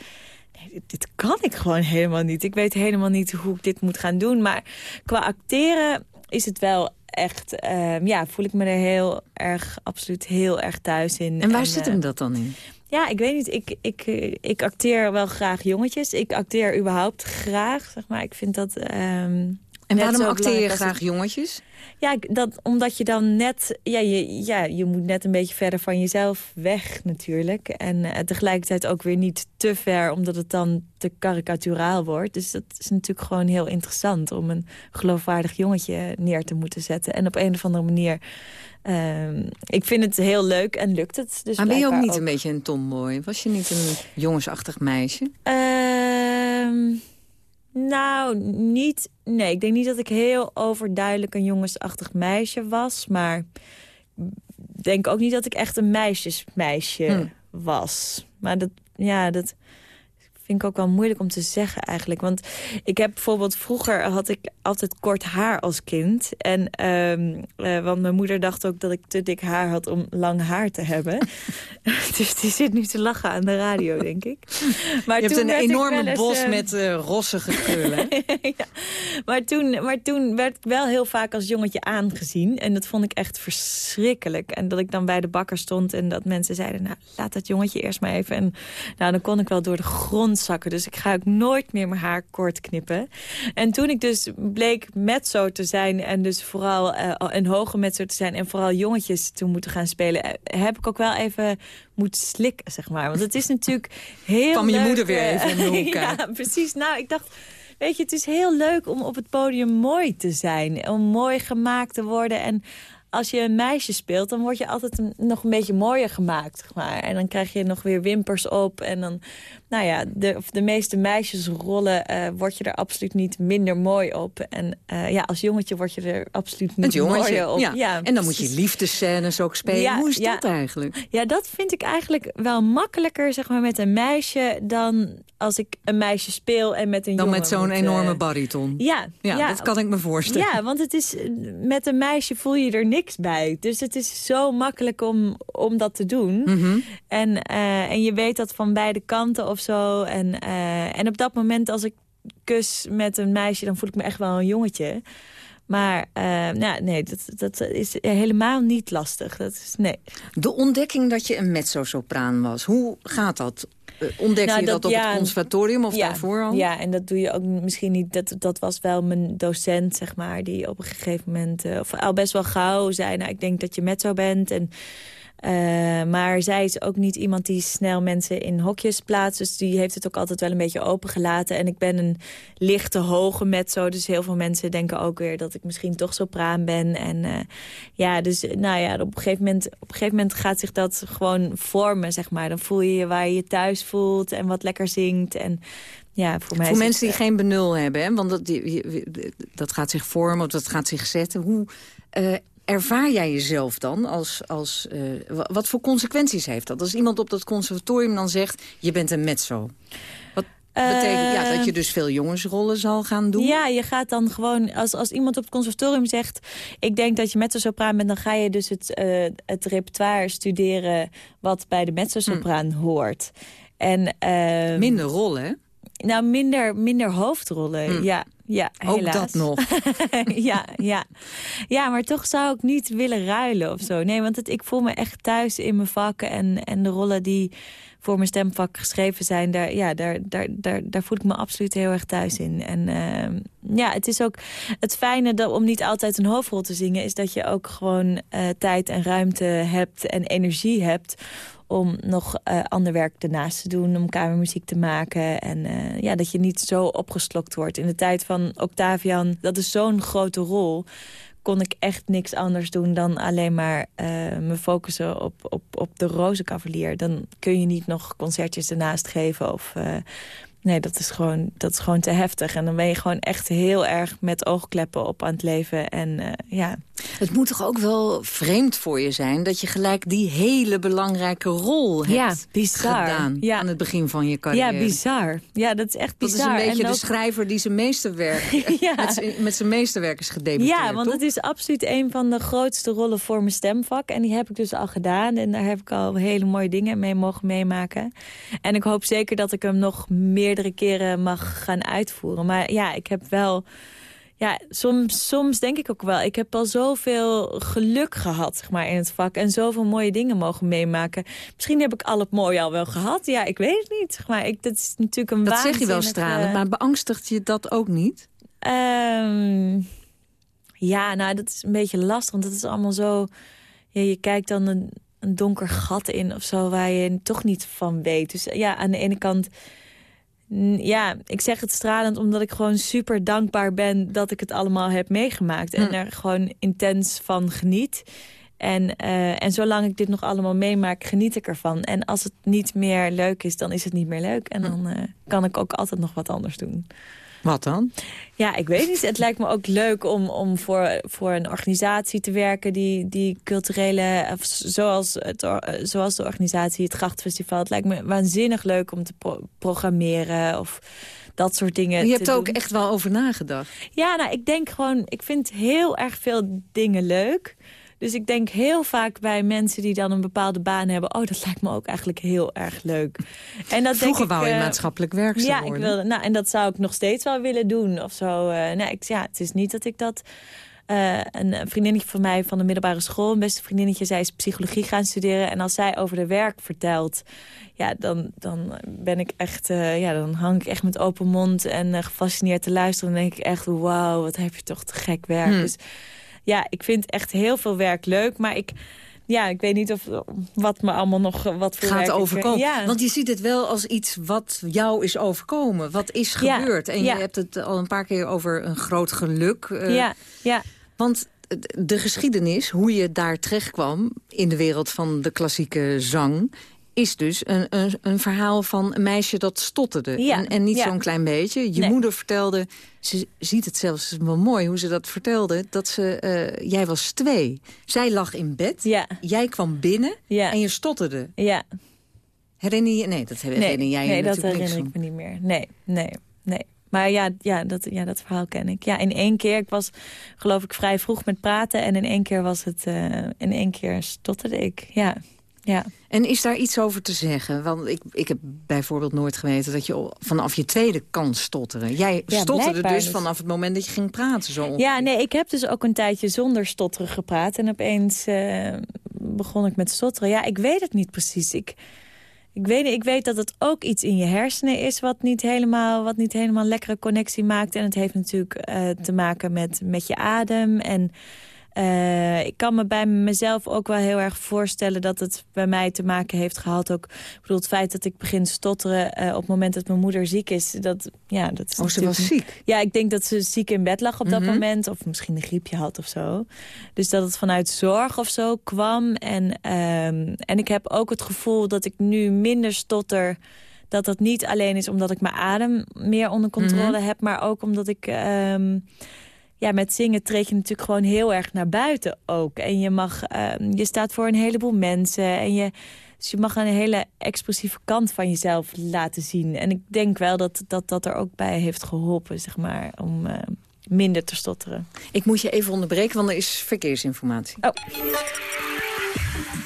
dit, kan ik gewoon helemaal niet. Ik weet helemaal niet hoe ik dit moet gaan doen. Maar qua acteren is het wel echt, um, ja, voel ik me er heel erg, absoluut heel erg thuis in. En waar en, zit hem dat dan in? Ja, ik weet niet. Ik, ik, ik acteer wel graag jongetjes. Ik acteer überhaupt graag, zeg maar. Ik vind dat... Um, en waarom acteer je graag jongetjes? Ja, dat, omdat je dan net... Ja je, ja, je moet net een beetje verder van jezelf weg natuurlijk. En uh, tegelijkertijd ook weer niet te ver, omdat het dan te karikaturaal wordt. Dus dat is natuurlijk gewoon heel interessant... om een geloofwaardig jongetje neer te moeten zetten. En op een of andere manier... Uh, ik vind het heel leuk en lukt het. Dus maar ben je ook niet ook... een beetje een tomboy? Was je niet een jongensachtig meisje? Uh, nou, niet... Nee, ik denk niet dat ik heel overduidelijk een jongensachtig meisje was. Maar ik denk ook niet dat ik echt een meisjesmeisje hmm. was. Maar dat, ja, dat vind ik ook wel moeilijk om te zeggen eigenlijk. Want ik heb bijvoorbeeld vroeger had ik altijd kort haar als kind. En, ehm, eh, want mijn moeder dacht ook dat ik te dik haar had om lang haar te hebben. dus die zit nu te lachen aan de radio, denk ik. Maar Je toen hebt een enorme eens, bos eh, met eh, rossige krullen. ja. maar, toen, maar toen werd ik wel heel vaak als jongetje aangezien. En dat vond ik echt verschrikkelijk. En dat ik dan bij de bakker stond en dat mensen zeiden... nou, laat dat jongetje eerst maar even. En nou, dan kon ik wel door de grond zakken. Dus ik ga ook nooit meer mijn haar kort knippen. En toen ik dus bleek mezzo te zijn... en dus vooral eh, een hoge mezzo te zijn... en vooral jongetjes te moeten gaan spelen... eh, heb ik ook wel even moeten slikken, zeg maar. Want het is natuurlijk heel Kwam je leuk, moeder weer eh, even de hoek ja, precies. Nou, ik dacht... Weet je, het is heel leuk om op het podium mooi te zijn. Om mooi gemaakt te worden. En als je een meisje speelt, dan word je altijd een- nog een beetje mooier gemaakt. Zeg maar. En dan krijg je nog weer wimpers op. En dan, nou ja, de, of de meeste meisjesrollen eh word je er absoluut niet minder mooi op. En eh, ja, als jongetje word je er absoluut niet mooier op. ja. En dan moet je liefdescènes ook spelen. Ja, Hoe is ja. dat eigenlijk? Ja, dat vind ik eigenlijk wel makkelijker zeg maar, met een meisje... dan als ik een meisje speel en met een Dan jongen met zo'n eh, enorme bariton. Ja, Ja, dat kan ik me voorstellen. Ja, want het is, met een meisje voel je er niks bij. Dus het is zo makkelijk om, om dat te doen. Mhm. En, en je weet dat van beide kanten of zo. En, eh, en op dat moment als ik kus met een meisje... dan voel ik me echt wel een jongetje. Maar eh, nou, nee, dat, dat is helemaal niet lastig. Dat is, nee. De ontdekking dat je een mezzo-sopraan was, hoe gaat dat? Eh, Ontdekte Nou, je dat, dat- op ja, het conservatorium of ja, daarvoor al? Ja, en dat doe je ook misschien niet. Dat, dat was wel mijn docent, zeg maar, die op een gegeven moment... of al best wel gauw zei, nou, ik denk dat je mezzo bent. En, maar zij is ook niet iemand die snel mensen in hokjes plaatst. Dus die heeft het ook altijd wel een beetje opengelaten. En ik ben een lichte, hoge mezzo. Dus heel veel mensen denken ook weer dat ik misschien toch sopraan ben. En eh, ja, dus nou ja, op een, gegeven moment, op een gegeven moment gaat zich dat gewoon vormen, zeg maar. Dan voel je je waar je je thuis voelt en wat lekker zingt. En ja, voor mij Voor mensen die eh, geen benul hebben, hè? want dat, die- die- dat gaat zich vormen, of dat gaat zich zetten. Hoe eh, ervaar jij jezelf dan? Als, als, eh, wa- wat voor consequenties heeft dat? Als iemand op dat conservatorium dan zegt, je bent een mezzo. Wat betekent ja, dat je dus veel jongensrollen zal gaan doen? Ja, je gaat dan gewoon, als, als iemand op het conservatorium zegt... ik denk dat je mezzo-sopraan bent, dan ga je dus het, eh, het repertoire studeren... wat bij de mezzo-sopraan hoort. En, ehm, Minder rollen, hè? Nou, minder, minder hoofdrollen, Hm. ja. Ja, Ook helaas. dat nog. ja, ja. ja, maar toch zou ik niet willen ruilen of zo. Nee, want het, ik voel me echt thuis in mijn vakken. En, en de rollen die voor mijn stemvak geschreven zijn... daar, ja, daar, daar, daar, daar voel ik me absoluut heel erg thuis in. En ehm, ja, het is ook het fijne dat, om niet altijd een hoofdrol te zingen... is dat je ook gewoon eh, tijd en ruimte hebt en energie hebt om nog eh, ander werk ernaast te doen, om kamermuziek te maken. En eh, ja, dat je niet zo opgeslokt wordt. In de tijd van Octavian, dat is zo'n grote rol kon ik echt niks anders doen dan alleen maar eh, me focussen op, op, op de Rozenkavalier. Dan kun je niet nog concertjes ernaast geven of... Nee, dat is, gewoon, dat is gewoon te heftig. En dan ben je gewoon echt heel erg met oogkleppen op aan het leven. En eh, ja, Het moet toch ook wel vreemd voor je zijn... dat je gelijk die hele belangrijke rol hebt Ja, bizar. gedaan Ja. aan het begin van je carrière. ja, bizar. Ja, dat is echt Dat is bizar. een beetje En de ook- schrijver die zijn meesterwerk Ja. met, zijn, meesterwerk is gedebuteerd. Ja, want toch? het is absoluut een van de grootste rollen voor mijn stemvak. En die heb ik dus al gedaan. En daar heb ik al hele mooie dingen mee mogen meemaken. En ik hoop zeker dat ik hem nog meerdere keren mag gaan uitvoeren. Maar ja, ik heb wel... Ja, soms, soms denk ik ook wel. Ik heb al zoveel geluk gehad zeg maar, in het vak. En zoveel mooie dingen mogen meemaken. Misschien heb ik al het mooie al wel gehad. Ja, ik weet het niet. zeg Maar ik, dat is natuurlijk een dat zeg je wel waanzinnige- stralend, maar beangstigt je dat ook niet? Ehm, ja, nou, dat is een beetje lastig. Want dat is allemaal zo... Ja, je kijkt dan een, een donker gat in of zo... waar je toch niet van weet. Dus ja, aan de ene kant... Ja, ik zeg het stralend omdat ik gewoon super dankbaar ben... dat ik het allemaal heb meegemaakt. En Hm. er gewoon intens van geniet. En, eh, en zolang ik dit nog allemaal meemaak, geniet ik ervan. En als het niet meer leuk is, dan is het niet meer leuk. En dan eh, kan ik ook altijd nog wat anders doen. Wat dan? Ja, ik weet niet. Het lijkt me ook leuk om, om voor, voor een organisatie te werken... die, die culturele, zoals, het, zoals de organisatie het Grachtfestival. Het lijkt me waanzinnig leuk om te programmeren of dat soort dingen Je hebt er ook echt wel over nagedacht. Ja, nou, ik denk gewoon... Ik vind heel erg veel dingen leuk... Dus ik denk heel vaak bij mensen die dan een bepaalde baan hebben... oh, dat lijkt me ook eigenlijk heel erg leuk. En dat Vroeger denk ik, wou je uh, maatschappelijk werkzaam ja, worden. Ik wilde, nou, en dat zou ik nog steeds wel willen doen. Of zo. Uh, nou, ik, ja, het is niet dat ik dat... Uh, een vriendinnetje van mij van de middelbare school, een beste vriendinnetje, zij is psychologie gaan studeren. En als zij over de werk vertelt, ja, dan, dan ben ik echt, uh, ja, dan hang ik echt met open mond en uh, gefascineerd te luisteren. En dan denk ik echt, wauw, wat heb je toch te gek werk. Hmm. Dus ja, ik vind echt heel veel werk leuk. Maar ik, ja, ik weet niet of wat me allemaal nog wat voor gaat overkomen. Ja. Want je ziet het wel als iets wat jou is overkomen, wat is gebeurd. En je hebt het al een paar keer over een groot geluk. Uh, ja, ja. Want de geschiedenis, hoe je daar terecht kwam in de wereld van de klassieke zang is dus een, een, een, verhaal van een meisje dat stotterde. Ja, en, en, niet ja. zo'n klein beetje. Je Nee. moeder vertelde, ze ziet het zelfs wel mooi hoe ze dat vertelde... dat ze, eh, jij was twee. Zij lag in bed, Ja, jij kwam binnen ja, en je stotterde. ja. Herinner je? Nee, dat herinner Nee, jij je nee dat natuurlijk herinner ik me niet meer. Nee, nee, nee. Maar ja, ja, dat, ja, dat verhaal ken ik. Ja, in één keer, ik was geloof ik vrij vroeg met praten... en in één keer was het, eh, in één keer stotterde ik. Ja, ja. En is daar iets over te zeggen? Want ik, ik heb bijvoorbeeld nooit geweten dat je vanaf je tweede kan stotteren. Jij Ja, stotterde dus vanaf het moment dat je ging praten. Zo ongeveer. Ja, nee, ik heb dus ook een tijdje zonder stotteren gepraat. En opeens eh, begon ik met stotteren. Ja, ik weet het niet precies. Ik, ik, weet, ik weet dat het ook iets in je hersenen is... wat niet helemaal, wat niet helemaal lekkere connectie maakt. En het heeft natuurlijk eh, te maken met, met je adem. En eh, ik kan me bij mezelf ook wel heel erg voorstellen... dat het bij mij te maken heeft gehad. Ook, ik bedoel, het feit dat ik begin te stotteren... eh, op het moment dat mijn moeder ziek is... Dat, ja, dat is Oh, ze was ziek. ja, ik denk dat ze ziek in bed lag op dat Mhm. moment. Of misschien een griepje had of zo. Dus dat het vanuit zorg of zo kwam. En, ehm, en ik heb ook het gevoel dat ik nu minder stotter... dat dat niet alleen is omdat ik mijn adem meer onder controle Mhm. heb... maar ook omdat ik... ehm, ja, met zingen treed je natuurlijk gewoon heel erg naar buiten ook. En je, mag, ehm, je staat voor een heleboel mensen. En je, dus je mag een hele expressieve kant van jezelf laten zien. En ik denk wel dat dat, dat er ook bij heeft geholpen, zeg maar, om eh, minder te stotteren. Ik moet je even onderbreken, want er is verkeersinformatie. Oh.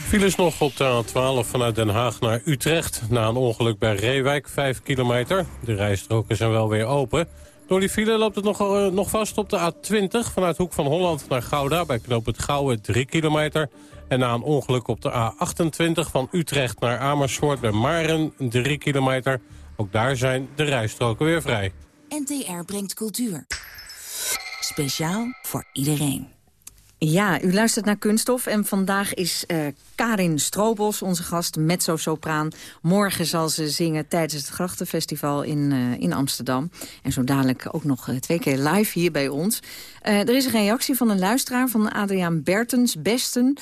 Files nog op de A12 vanuit Den Haag naar Utrecht... na een ongeluk bij Reewijk, 5 kilometer. De rijstroken zijn wel weer open. Door die file loopt het nog, eh, nog vast op de A20... vanuit Hoek van Holland naar Gouda, bij knoop het Gouwe, 3 kilometer. En na een ongeluk op de A28 van Utrecht naar Amersfoort... bij Maren, 3 kilometer. Ook daar zijn de rijstroken weer vrij. NTR brengt cultuur. Speciaal voor iedereen. Ja, u luistert naar Kunststof en vandaag is eh, Karin Stroobos onze gast, mezzo-sopraan. Morgen zal ze zingen tijdens het Grachtenfestival in, eh, in Amsterdam. En zo dadelijk ook nog eh, twee keer live hier bij ons. Er is een reactie van een luisteraar van Adriaan Bertens, Besten...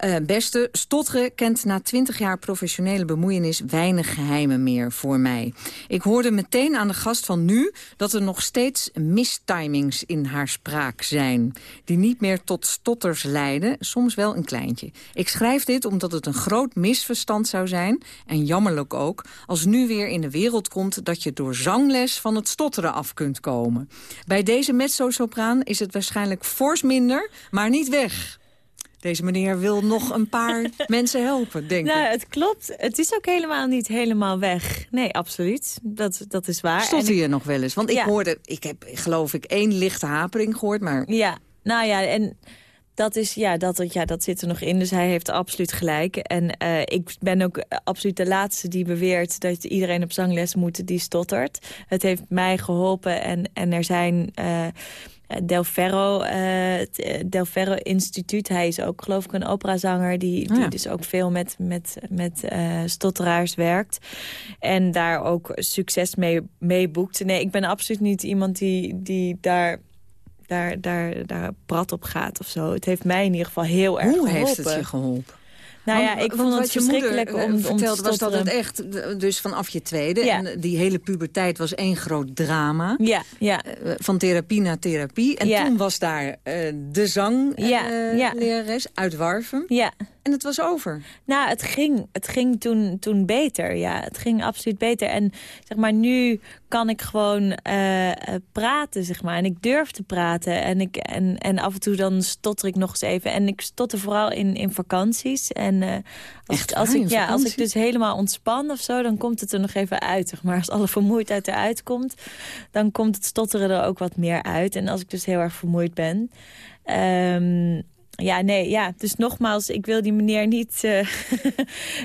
Eh, beste, stotteren kent na twintig jaar professionele bemoeienis weinig geheimen meer voor mij. Ik hoorde meteen aan de gast van nu dat er nog steeds mistimings in haar spraak zijn. Die niet meer tot stotters leiden, soms wel een kleintje. Ik schrijf dit omdat het een groot misverstand zou zijn, en jammerlijk ook, als nu weer in de wereld komt dat je door zangles van het stotteren af kunt komen. Bij deze mezzo-sopraan is het waarschijnlijk fors minder, maar niet weg. Deze meneer wil nog een paar mensen helpen, denk Nou, ik. het klopt. Het is ook helemaal niet helemaal weg. Nee, absoluut. Dat, dat is waar. Stond ik- hier nog wel eens? Want ik Ja. hoorde, ik heb geloof ik één lichte hapering gehoord, maar... Ja, nou ja, en dat, is, ja, dat, ja, dat zit er nog in. Dus hij heeft absoluut gelijk. En eh, ik ben ook absoluut de laatste die beweert... dat iedereen op zangles moet die stottert. Het heeft mij geholpen en, en er zijn... eh, Del Ferro, eh, het eh, Del Ferro Instituut. Hij is ook geloof ik een operazanger die, die Oh ja. dus ook veel met, met, met eh, stotteraars werkt. En daar ook succes mee, mee boekt. Nee, ik ben absoluut niet iemand die, die daar daar, daar, daar prat op gaat of zo. Het heeft mij in ieder geval heel erg Hoe geholpen. heeft het je geholpen? Nou ja, ik vond het je moeder, verschrikkelijk eh, om, om te vertelde was dat het echt, eh, dus vanaf je tweede... Ja. en eh, die hele puberteit was één groot drama. Ja, ja. Van therapie naar therapie. En Ja. toen was daar de zanglerares ja. uit Warfum. Ja. En het was over. Nou, het ging, het ging toen, toen beter, ja. Het ging absoluut beter. En zeg maar, nu kan ik gewoon eh, eh, praten, zeg maar. En ik durf te praten. En, ik, en, en af en toe dan stotter ik nog eens even. En ik stotter vooral in, in vakanties. En eh, als, Echt als, waar, ik, ja, als ik dus helemaal ontspan of zo... dan komt het er nog even uit, zeg maar. Als alle vermoeidheid eruit komt... dan komt het stotteren er ook wat meer uit. En als ik dus heel erg vermoeid ben... Ehm, ja, nee, ja. Dus nogmaals, ik wil die meneer niet... eh,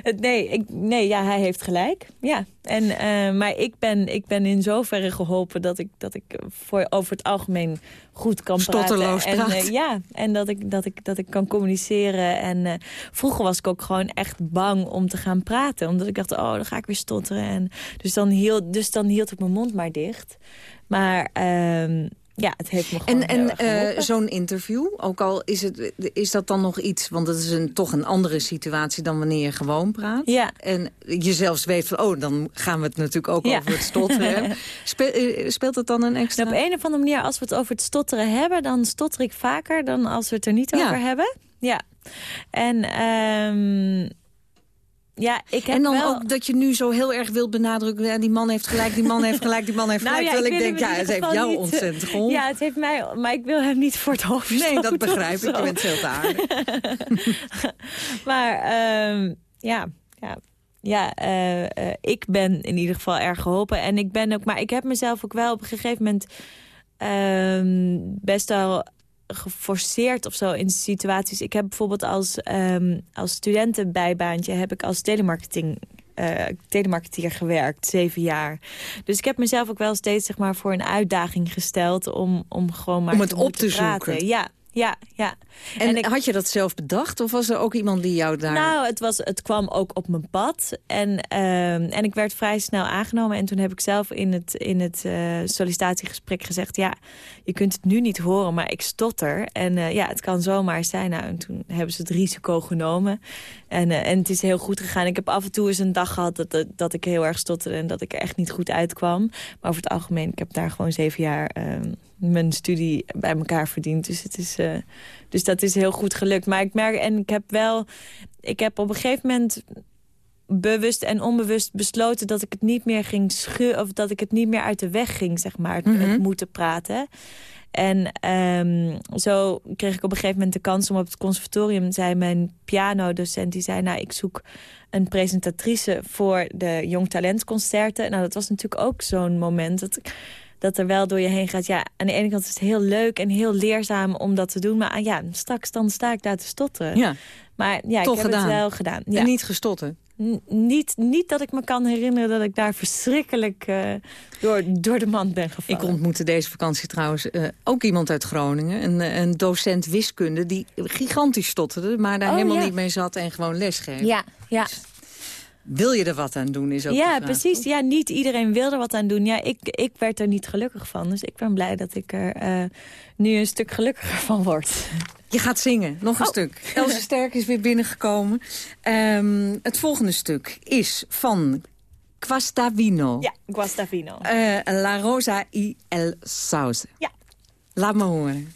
nee, ik, nee, ja, hij heeft gelijk. Ja. En, eh, maar ik ben, ik ben in zoverre geholpen dat ik, dat ik voor, over het algemeen goed kan Stotterloos praten. En, praat. eh, ja, en dat ik, dat, ik, dat ik kan communiceren. En vroeger was ik ook gewoon echt bang om te gaan praten. Omdat ik dacht, oh, dan ga ik weer stotteren. En dus, dan hield, dus dan hield ik mijn mond maar dicht. Maar ehm, ja, het heeft me gewoon En, en eh, geholpen. zo'n interview, ook al is, het, is dat dan nog iets... want dat is een, toch een andere situatie dan wanneer je gewoon praat. Ja. En je zelfs weet van, oh, dan gaan we het natuurlijk ook Ja. over het stotteren hebben. Speel, eh, speelt het dan een extra... Nou, op een of andere manier, als we het over het stotteren hebben... dan stotter ik vaker dan als we het er niet Ja. over hebben. Ja. En ehm, ja, ik heb en dan wel... ook dat je nu zo heel erg wilt benadrukken... ja, die man heeft gelijk, die man heeft gelijk, die man heeft Nou gelijk. ja, terwijl ik, denk, ja, het heeft jou niet, ontzettend eh, geholpen. Ja, het heeft mij... Maar ik wil hem niet voor het hoofd nee, dat begrijp ik. Je bent veel te aardig. maar ehm, ja, ja, ja eh, eh, ik ben in ieder geval erg geholpen. En ik ben ook, maar ik heb mezelf ook wel op een gegeven moment ehm, best wel geforceerd of zo in situaties. Ik heb bijvoorbeeld als, ehm, als studentenbijbaantje heb ik als telemarketing eh telemarketeer gewerkt, zeven jaar. Dus ik heb mezelf ook wel steeds zeg maar, voor een uitdaging gesteld... om, om gewoon maar Om het te op te praten. zoeken. Ja, ja, ja. En, ik- had je dat zelf bedacht? Of was er ook iemand die jou daar... nou, het, was, het kwam ook op mijn pad. En, ehm, en ik werd vrij snel aangenomen. En toen heb ik zelf in het, in het eh, sollicitatiegesprek gezegd... ja, je kunt het nu niet horen, maar ik stotter. En eh, ja, het kan zomaar zijn. Nou, en toen hebben ze het risico genomen. En, eh, en het is heel goed gegaan. Ik heb af en toe eens een dag gehad dat, dat, dat ik heel erg stotterde... en dat ik er echt niet goed uitkwam. Maar over het algemeen, ik heb daar gewoon zeven jaar... mijn studie bij elkaar verdiend. Dus, het is, eh, dus dat is heel goed gelukt. Maar ik merk, en ik heb wel... Ik heb op een gegeven moment bewust en onbewust besloten dat ik het niet meer ging schuwen of dat ik het niet meer uit de weg ging, zeg maar, het, het moeten praten. En ehm, zo kreeg ik op een gegeven moment de kans om op het conservatorium, zei mijn pianodocent, die zei, nou, ik zoek een presentatrice voor de Jong Talentconcerten. Nou, dat was natuurlijk ook zo'n moment dat ik dat er wel door je heen gaat. Ja, aan de ene kant is het heel leuk en heel leerzaam om dat te doen. Maar ah, ja, straks dan sta ik daar te stotteren. Ja. Maar ja, Toch ik heb gedaan. het wel gedaan. Ja. En niet gestotten? N- niet, niet dat ik me kan herinneren dat ik daar verschrikkelijk eh, door, door de mand ben gevallen. Ik ontmoette deze vakantie trouwens eh, ook iemand uit Groningen. Een, eh, een docent wiskunde die gigantisch stotterde... maar daar Oh, helemaal ja. niet mee zat en gewoon lesgeeft. Ja, ja. Wil je er wat aan doen, is ook ja precies. Ja, niet iedereen wil er wat aan doen. Ja, ik, ik werd er niet gelukkig van. Dus ik ben blij dat ik er eh, nu een stuk gelukkiger van word. Je gaat zingen, nog een Oh. stuk. Else Sterk is weer binnengekomen. Ehm, het volgende stuk is van Quastavino. Ja, Guastavino. Eh, La Rosa y el Sauce. Ja. Laat me horen.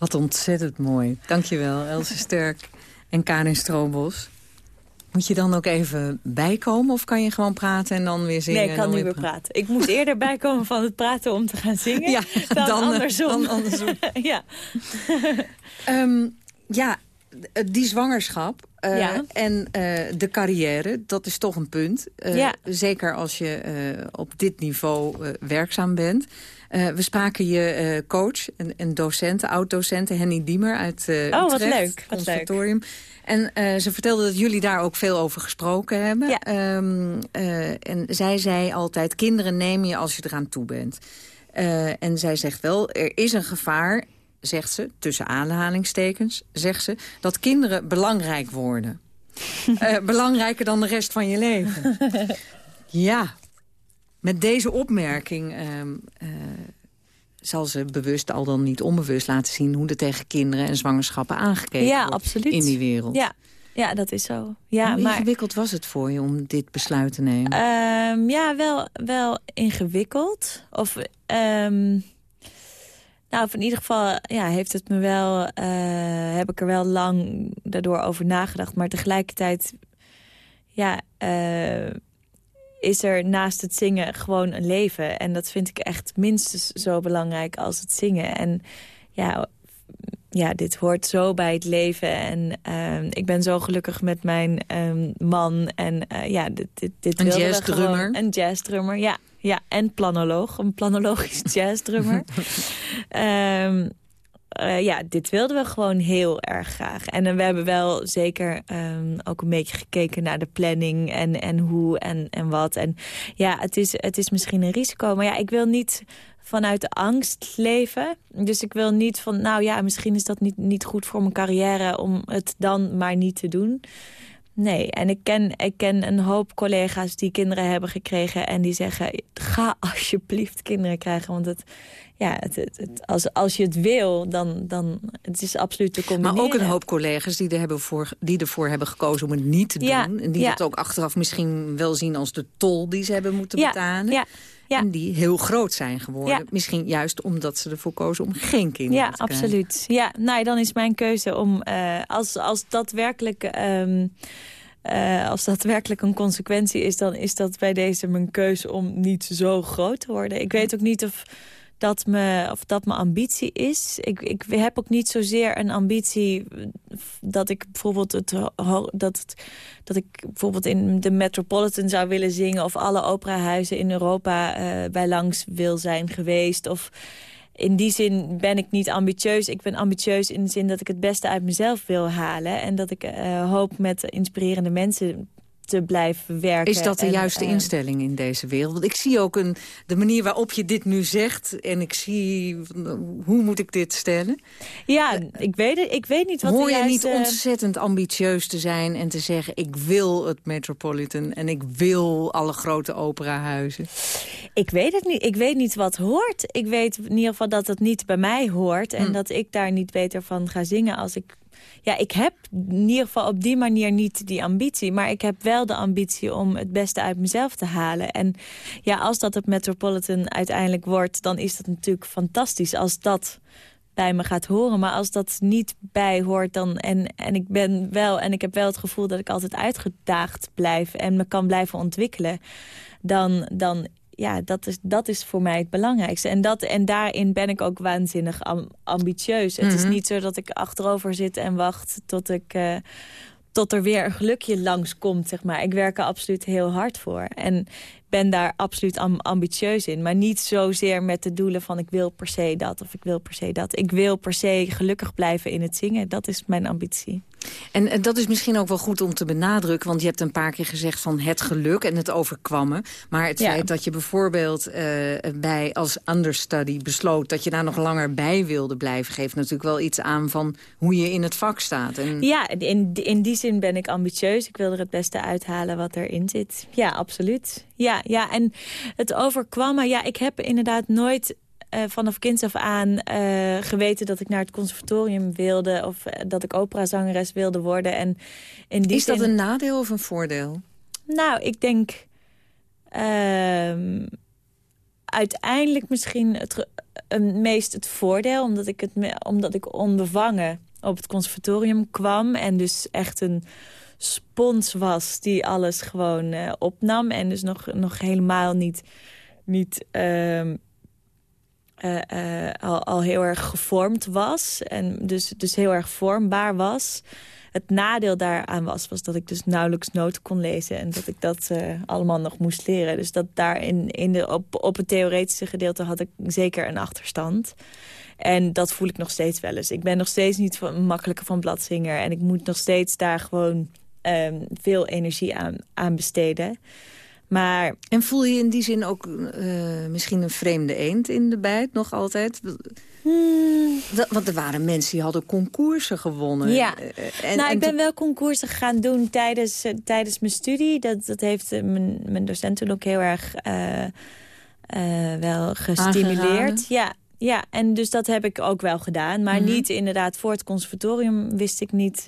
Wat ontzettend mooi. Dankjewel, Else Sterk en Karin Stroobos. Moet je dan ook even bijkomen of kan je gewoon praten en dan weer zingen? Nee, ik kan nu weer praten. Ik moest eerder bijkomen van het praten om te gaan zingen ja, dan, dan eh, andersom. Dan andersom. ja. um, ja, die zwangerschap uh, en uh, de carrière, dat is toch een punt. Uh, ja. Zeker als je op dit niveau werkzaam bent. we spraken je coach en, en docent, oud-docent Henny Diemer uit uh, oh, Utrecht, wat leuk, conservatorium. En ze vertelde dat jullie daar ook veel over gesproken hebben. Ja. Um, en zij zei altijd, kinderen neem je als je eraan toe bent. en zij zegt wel, er is een gevaar zegt ze, tussen aanhalingstekens, zegt ze... dat kinderen belangrijk worden. uh, belangrijker dan de rest van je leven. ja, met deze opmerking uh, uh, zal ze bewust al dan niet onbewust laten zien... hoe er tegen kinderen en zwangerschappen aangekeken ja, wordt absoluut. in die wereld. Ja, ja, dat is zo. Ja, Hoe ingewikkeld was het voor je om dit besluit te nemen? Um, ja, wel, wel ingewikkeld. Of... Um, nou, in ieder geval ja, heeft het me wel, uh, heb ik er wel lang daardoor over nagedacht. Maar tegelijkertijd ja, uh, is er naast het zingen gewoon een leven. En dat vind ik echt minstens zo belangrijk als het zingen. En ja, ja dit hoort zo bij het leven. En uh, ik ben zo gelukkig met mijn um, man. En uh, ja, dit, dit, dit een jazzdrummer. Een jazzdrummer, ja. Ja, en planoloog. Een planologisch jazzdrummer. um, uh, ja, dit wilden we gewoon heel erg graag. En uh, we hebben wel zeker um, ook een beetje gekeken naar de planning en, en hoe en, en wat. En ja, het is, het is misschien een risico. Maar ja, ik wil niet vanuit de angst leven. Dus ik wil niet van, nou ja, misschien is dat niet, niet goed voor mijn carrière... om het dan maar niet te doen. Nee, en ik ken, ik ken een hoop collega's die kinderen hebben gekregen... en die zeggen, ga alsjeblieft kinderen krijgen. Want het, ja, het, het, als, als je het wil, dan, dan het is absoluut te combineren. Maar ook een hoop collega's die, er hebben voor, die ervoor hebben gekozen om het niet te doen. En die het ook achteraf misschien wel zien als de tol die ze hebben moeten betalen. Ja. Ja. En die heel groot zijn geworden. Misschien juist omdat ze ervoor kozen om geen kinderen ja, te krijgen. Ja, absoluut. Ja, nou, dan is mijn keuze om, uh, als, als dat werkelijk... Um, uh, als dat werkelijk een consequentie is, dan is dat bij deze mijn keuze om niet zo groot te worden. Ik weet ook niet of dat, me, of dat mijn ambitie is. Ik, ik heb ook niet zozeer een ambitie dat ik bijvoorbeeld het, dat, dat ik bijvoorbeeld in de Metropolitan zou willen zingen... of alle operahuizen in Europa uh, bij langs wil zijn geweest. Of in die zin ben ik niet ambitieus. Ik ben ambitieus in de zin dat ik het beste uit mezelf wil halen. En dat ik uh, hoop met inspirerende mensen te blijven werken. Is dat de juiste eh, instelling in deze wereld? Want ik zie ook een, de manier waarop je dit nu zegt... en ik zie, hoe moet ik dit stellen? Ja, ik weet, het, ik weet niet wat Hoor je niet ontzettend ambitieus te zijn en te zeggen... ik wil het Metropolitan en ik wil alle grote operahuizen? Ik weet het niet. Ik weet niet wat hoort. Ik weet in ieder geval dat het niet bij mij hoort... en hm. dat ik daar niet beter van ga zingen als ik ja, ik heb in ieder geval op die manier niet die ambitie. Maar ik heb wel de ambitie om het beste uit mezelf te halen. En ja, als dat het Metropolitan uiteindelijk wordt... dan is dat natuurlijk fantastisch als dat bij me gaat horen. Maar als dat niet bij hoort dan, en, en ik ben wel en ik heb wel het gevoel dat ik altijd uitgedaagd blijf en me kan blijven ontwikkelen, dan, dan ja, dat is, dat is voor mij het belangrijkste. En, dat, en daarin ben ik ook waanzinnig ambitieus. Het is mhm. niet zo dat ik achterover zit en wacht tot ik... Uh, tot er weer een gelukje langskomt, zeg maar. Ik werk er absoluut heel hard voor. En ben daar absoluut ambitieus in. Maar niet zozeer met de doelen van ik wil per se dat of ik wil per se dat. Ik wil per se gelukkig blijven in het zingen. Dat is mijn ambitie. En, dat is misschien ook wel goed om te benadrukken... want je hebt een paar keer gezegd van het geluk en het overkwammen. Maar het feit dat je bijvoorbeeld uh, bij als understudy besloot... dat je daar nog langer bij wilde blijven... geeft natuurlijk wel iets aan van hoe je in het vak staat. En... Ja, in, in die zin ben ik ambitieus. Ik wil er het beste uithalen wat erin zit. Ja, absoluut. Ja, ja, en het overkwammen... Ja, ik heb inderdaad nooit uh, vanaf kinds af aan uh, geweten dat ik naar het conservatorium wilde... of uh, dat ik operazangeres wilde worden. En in die Is dat een nadeel of een voordeel? Nou, ik denk... Ehm, uiteindelijk misschien het, meest het voordeel. Omdat ik, het, omdat ik onbevangen op het conservatorium kwam. En dus echt een spons was die alles gewoon opnam. En dus nog, nog helemaal niet, niet uh, uh, al, al heel erg gevormd was. En dus, dus heel erg vormbaar was. Het nadeel daaraan was, was dat ik dus nauwelijks noten kon lezen. En dat ik dat allemaal nog moest leren. Dus dat daar in, in de, op, op het theoretische gedeelte had ik zeker een achterstand. En dat voel ik nog steeds wel eens. Ik ben nog steeds niet van, makkelijker van bladzinger. En ik moet nog steeds daar gewoon um, veel energie aan, aan besteden. Maar... En voel je in die zin ook uh, misschien een vreemde eend in de bijt nog altijd? Hmm. Want er waren mensen die hadden concoursen gewonnen. Ja, eh, en, nou, ik ben wel concoursen gaan doen tijdens, uh, tijdens mijn studie. Dat, dat heeft mijn, mijn docent toen ook heel erg wel gestimuleerd. Ja, ja, en dus dat heb ik ook wel gedaan. Maar mhm. niet inderdaad voor het conservatorium wist ik niet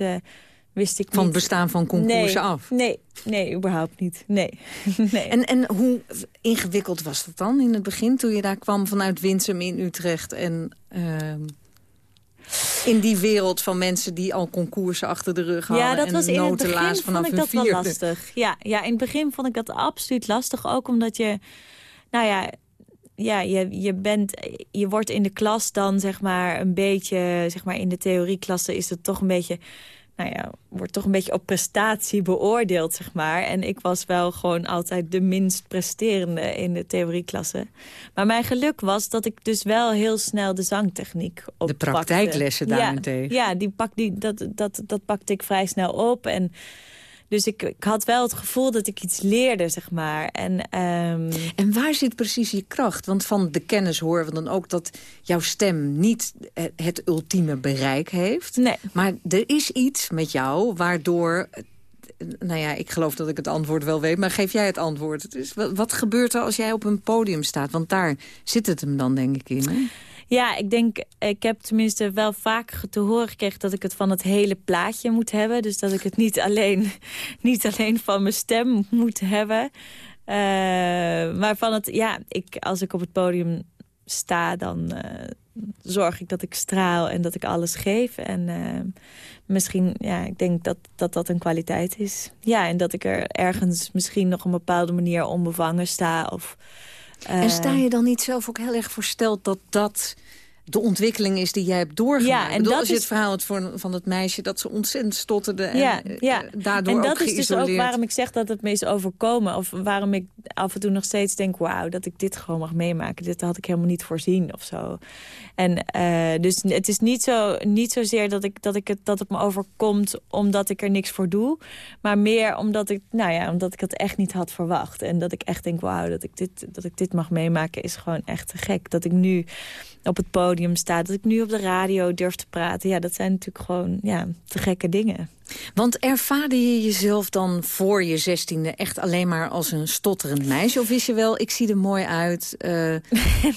wist ik Van het bestaan van concoursen af? Nee, nee, überhaupt niet. Nee. nee. En, en hoe ingewikkeld was dat dan in het begin... toen je daar kwam vanuit Winsum in Utrecht... en uh, in die wereld van mensen die al concoursen achter de rug hadden... Ja, dat en was in het begin vond ik dat wel lastig. Ja, ja, in het begin vond ik dat absoluut lastig. Ook omdat je... Nou ja, ja, je, je, bent, je wordt in de klas dan zeg maar een beetje... zeg maar in de theorieklasse is het toch een beetje nou ja, wordt toch een beetje op prestatie beoordeeld, zeg maar. En ik was wel gewoon altijd de minst presterende in de theorieklasse. Maar mijn geluk was dat ik dus wel heel snel de zangtechniek op De praktijklessen daarentegen. Ja, ja die pak, die, dat, dat, dat pakte ik vrij snel op. En dus ik, ik had wel het gevoel dat ik iets leerde, zeg maar. En, um... en waar zit precies je kracht? Want van de kennis horen we dan ook dat jouw stem niet het ultieme bereik heeft. Nee. Maar er is iets met jou waardoor nou ja, ik geloof dat ik het antwoord wel weet, maar geef jij het antwoord. Dus wat, wat gebeurt er als jij op een podium staat? Want daar zit het hem dan, denk ik, in. Hè? Ja, ik denk, ik heb tenminste wel vaak te horen gekregen dat ik het van het hele plaatje moet hebben. Dus dat ik het niet alleen, niet alleen van mijn stem moet hebben. Uh, maar van het, ja, ik, als ik op het podium sta, dan uh, zorg ik dat ik straal en dat ik alles geef. En uh, misschien, ja, ik denk dat, dat dat een kwaliteit is. Ja, en dat ik er ergens misschien nog een bepaalde manier onbevangen sta of en sta je dan niet zelf ook heel erg voorsteld dat dat de ontwikkeling is die jij hebt doorgemaakt. Ja, en dat als je het verhaal van, van het meisje dat ze ontzettend stotterde en ja, eh, ja. daardoor En dat is dus ook waarom ik zeg dat het me is overkomen. Of waarom ik af en toe nog steeds denk, wauw, dat ik dit gewoon mag meemaken. Dit had ik helemaal niet voorzien of zo. En uh, dus het is niet, zo, niet zozeer dat, ik, dat, ik het, dat het me overkomt omdat ik er niks voor doe. Maar meer omdat ik, nou ja, omdat ik het echt niet had verwacht. En dat ik echt denk, wauw, dat, ik dit, dat ik dit mag meemaken is gewoon echt te gek. Dat ik nu op het podium sta, dat ik nu op de radio durf te praten. Ja, dat zijn natuurlijk gewoon ja, te gekke dingen. Want ervaarde je jezelf dan voor je zestiende echt alleen maar als een stotterend meisje? Of wist je wel, ik zie er mooi uit? Uh...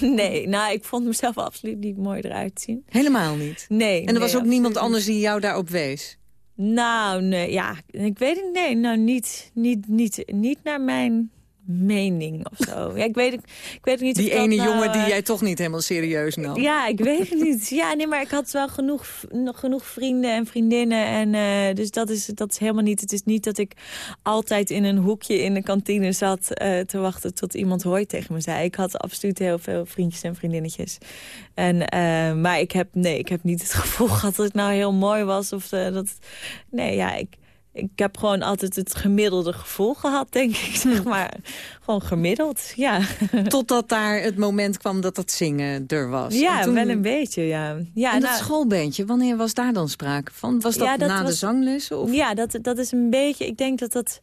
nee, nou, ik vond mezelf absoluut niet mooi eruit zien. Helemaal niet? Nee. En er was ook niemand anders die jou daarop wees? Nou, nee, ja, ik weet het, nee, nou niet, niet, niet, niet naar mijn mening of zo. Ja, ik weet, ik weet niet Die ene jongen die eh, jij toch niet helemaal serieus nam. Ja, ik weet het niet. Ja, nee, maar ik had wel genoeg, nog genoeg vrienden en vriendinnen. En, uh, dus dat is, dat is helemaal niet... Het is niet dat ik altijd in een hoekje in de kantine zat... Uh, te wachten tot iemand hooi tegen me zei. Ik had absoluut heel veel vriendjes en vriendinnetjes. En, maar ik heb, nee, ik heb niet het gevoel gehad dat het nou heel mooi was. Of dat, nee, ja, ik ik heb gewoon altijd het gemiddelde gevoel gehad, denk ik. Zeg maar. Gewoon gemiddeld, ja. Totdat daar het moment kwam dat het zingen er was. Ja, wel een beetje, ja. ja en dat nou, schoolbeentje, wanneer was daar dan sprake van? Was dat, na de zanglessen? Of? Ja, dat, dat is een beetje... Ik denk dat dat...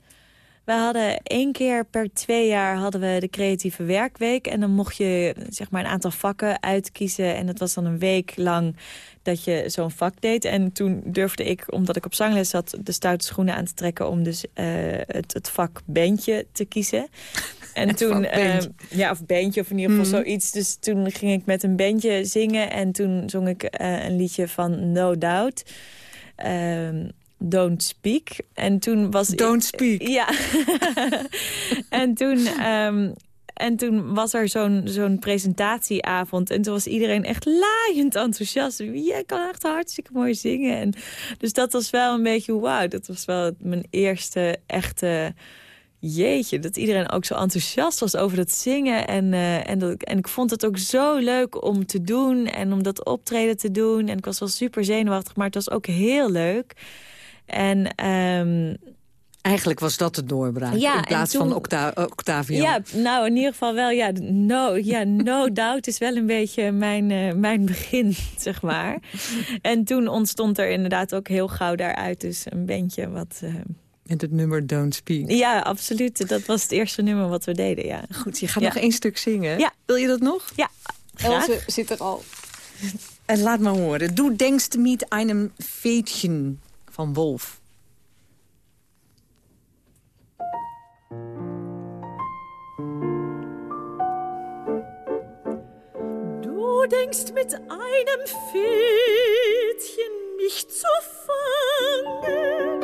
We hadden één keer per twee jaar hadden we de creatieve werkweek. En dan mocht je zeg maar een aantal vakken uitkiezen. En dat was dan een week lang dat je zo'n vak deed. En toen durfde ik, omdat ik op zangles zat... de stoute schoenen aan te trekken om dus uh, het, het vak bandje te kiezen. En toen, uh, ja, of bandje, of in ieder geval mhm. zoiets. Dus toen ging ik met een bandje zingen. En toen zong ik uh, een liedje van No Doubt. Um, Don't Speak. En toen was Don't Speak? Ja. en toen... Um, en toen was er zo'n zo'n presentatieavond. En toen was iedereen echt laaiend enthousiast. Jij kan echt hartstikke mooi zingen. En, dus dat was wel een beetje wauw. Dat was wel mijn eerste echte jeetje, dat iedereen ook zo enthousiast was over dat zingen. En, uh, en, dat, en ik vond het ook zo leuk om te doen en om dat optreden te doen. En ik was wel super zenuwachtig, maar het was ook heel leuk. En um, Eigenlijk was dat de doorbraak ja, in plaats van Octa Octavio. Ja, nou in ieder geval wel. Ja, no, ja, no doubt is wel een beetje mijn, uh, mijn begin, zeg maar. en toen ontstond er inderdaad ook heel gauw daaruit dus een bandje wat... Uh, met het nummer Don't Speak. Ja, absoluut. Dat was het eerste nummer wat we deden, ja. Goed, je gaat nog één stuk zingen. Ja. Wil je dat nog? Ja, graag. Else zit er al. En laat maar horen. Du denkst mit einem Fädchen van Wolf. Du denkst mit einem Fädchen mich zu fangen,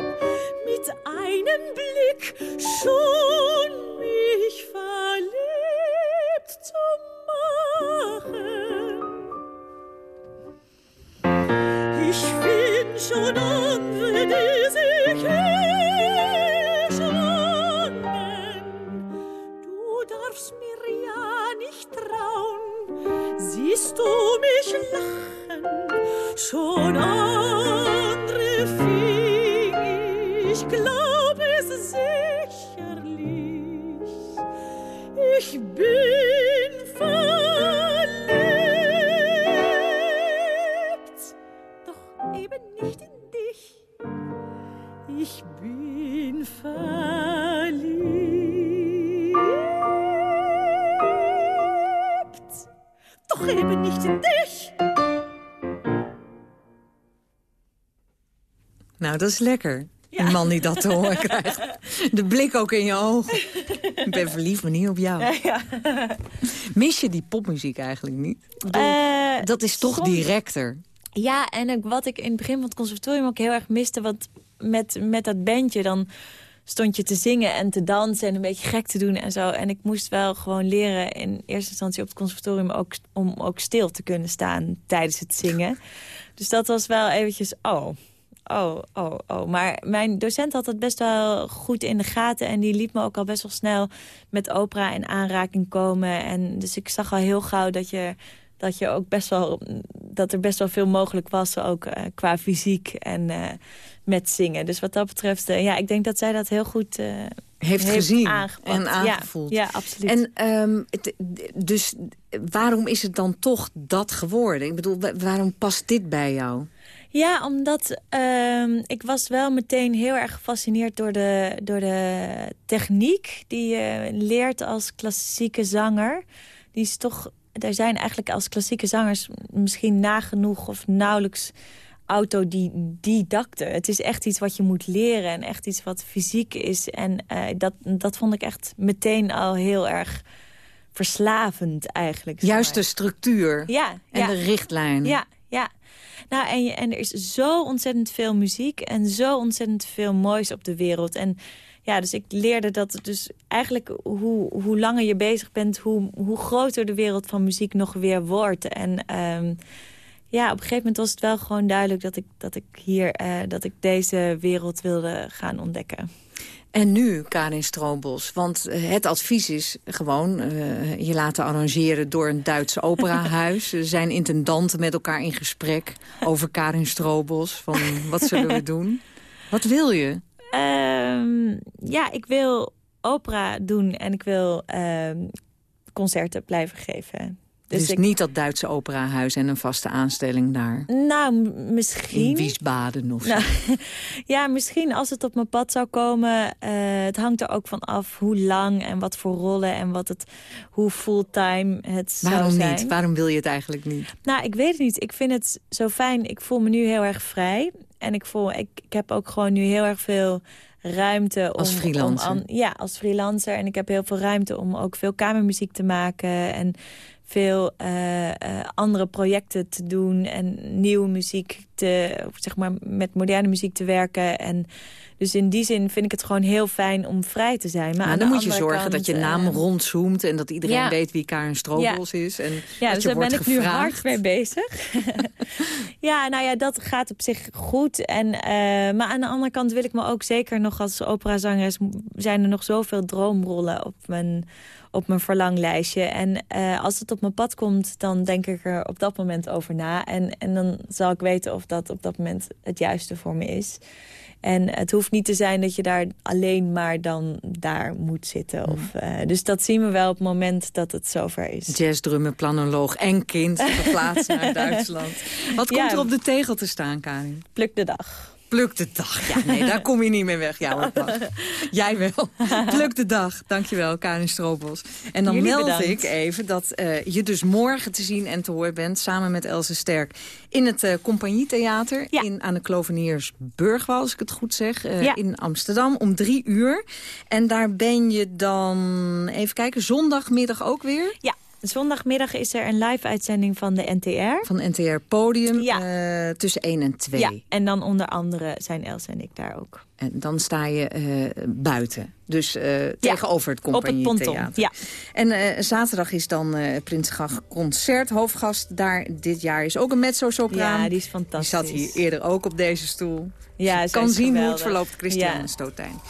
mit einem Blick schon mich verliebt zu machen. Ich bin schon die dat is lekker. Een man die dat te horen krijgt. De blik ook in je ogen. Ik ben verliefd, maar niet op jou. Ja. Mis je die popmuziek eigenlijk niet? Bedoel, Eh, dat is toch soms- directer. Ja, en wat ik in het begin van het conservatorium ook heel erg miste... want met, met dat bandje dan stond je te zingen en te dansen... en een beetje gek te doen en zo. En ik moest wel gewoon leren in eerste instantie op het conservatorium... Ook, om ook stil te kunnen staan tijdens het zingen. Dus dat was wel eventjes, oh, oh, oh, oh. Maar mijn docent had het best wel goed in de gaten... en die liet me ook al best wel snel met opera in aanraking komen. En dus ik zag al heel gauw dat je dat je ook best wel dat er best wel veel mogelijk was, ook eh, qua fysiek en eh, met zingen. Dus wat dat betreft, eh, ja, ik denk dat zij dat heel goed eh, Heeft gezien aangepakt. en Ja, aangevoeld. Ja, absoluut. En ehm, het- dus waarom is het dan toch dat geworden? Ik bedoel, wa- waarom past dit bij jou? Ja, omdat ehm, ik was wel meteen heel erg gefascineerd door de, door de techniek die je leert als klassieke zanger. Die is toch, er zijn eigenlijk als klassieke zangers misschien nagenoeg of nauwelijks autodidacten. Het is echt iets wat je moet leren en echt iets wat fysiek is. En eh, dat, dat vond ik echt meteen al heel erg verslavend eigenlijk. Juist de structuur Ja, en ja. de richtlijn. Ja. Nou, en, en er is zo ontzettend veel muziek en zo ontzettend veel moois op de wereld. En ja, dus ik leerde dat dus eigenlijk hoe, hoe langer je bezig bent, hoe, hoe groter de wereld van muziek nog weer wordt. En ehm, ja, op een gegeven moment was het wel gewoon duidelijk dat ik, dat ik hier, eh, dat ik deze wereld wilde gaan ontdekken. En nu, Karin Stroobos, want eh, het advies is gewoon eh, je laten arrangeren door een Duitse operahuis. Er zijn intendanten met elkaar in gesprek over Karin Stroobos. Van wat zullen we doen? Wat wil je? Ehm, ja, ik wil opera doen en ik wil ehm, concerten blijven geven. Dus, ik- niet dat Duitse operahuis en een vaste aanstelling daar. Nou, m- In misschien. Wiesbaden of zo. Nou, ja, misschien als het op mijn pad zou komen. eh, het hangt er ook van af hoe lang en wat voor rollen... en wat het, hoe fulltime het Waarom zou zijn. niet? Waarom wil je het eigenlijk niet? Nou, ik weet het niet. Ik vind het zo fijn. Ik voel me nu heel erg vrij. En ik, voel, ik, ik heb ook gewoon nu heel erg veel ruimte om... Als freelancer. om ja, als freelancer. En ik heb heel veel ruimte om ook veel kamermuziek te maken. En veel eh, eh, andere projecten te doen en nieuwe muziek te, zeg maar, met moderne muziek te werken. En dus in die zin vind ik het gewoon heel fijn om vrij te zijn. Maar, maar dan moet je zorgen dat je naam uh, rondzoomt en dat iedereen weet wie Karen Stroobos is. En ja, dus daar ben ik nu hard mee bezig. ja, nou ja, dat gaat op zich goed. En, uh, maar aan de andere kant wil ik me ook zeker nog als operazangeres... zijn er nog zoveel droomrollen op mijn op mijn verlanglijstje. En uh, als het op mijn pad komt, dan denk ik er op dat moment over na. En, en dan zal ik weten of dat op dat moment het juiste voor me is. En het hoeft niet te zijn dat je daar alleen maar dan daar moet zitten. Of, uh, dus dat zien we wel op het moment dat het zover is. Jazzdrummer, planoloog en kind verplaatst naar Duitsland. Wat komt Ja. er op de tegel te staan, Karin? Pluk de dag. Pluk de dag. Ja, nee, daar kom je niet mee weg. Ja, hoor. Jij wel. Pluk de dag. Dankjewel, Karin Stroobos. En dan Jullie meld bedankt. ik even dat eh, je dus morgen te zien en te horen bent... samen met Else Sterk in het eh Compagnietheater... In, aan de Kloveniersburgwal, als ik het goed zeg, eh, Ja. in Amsterdam... om drie uur. En daar ben je dan, even kijken, zondagmiddag ook weer? Ja, zondagmiddag is er een live-uitzending van de NTR. Van NTR Podium eh, tussen 1 en 2. Ja, en dan onder andere zijn Els en ik daar ook. En dan sta je eh, buiten. Dus eh, tegenover het op het ponton, ja. En zaterdag is dan eh Prinsgag Concert. Hoofdgast daar dit jaar is ook een mezzo-sopraan. Ja, die is fantastisch. Die zat hier eerder ook op deze stoel. Ja, dus kan zien hoe het verloopt, Christiane. Stotijn.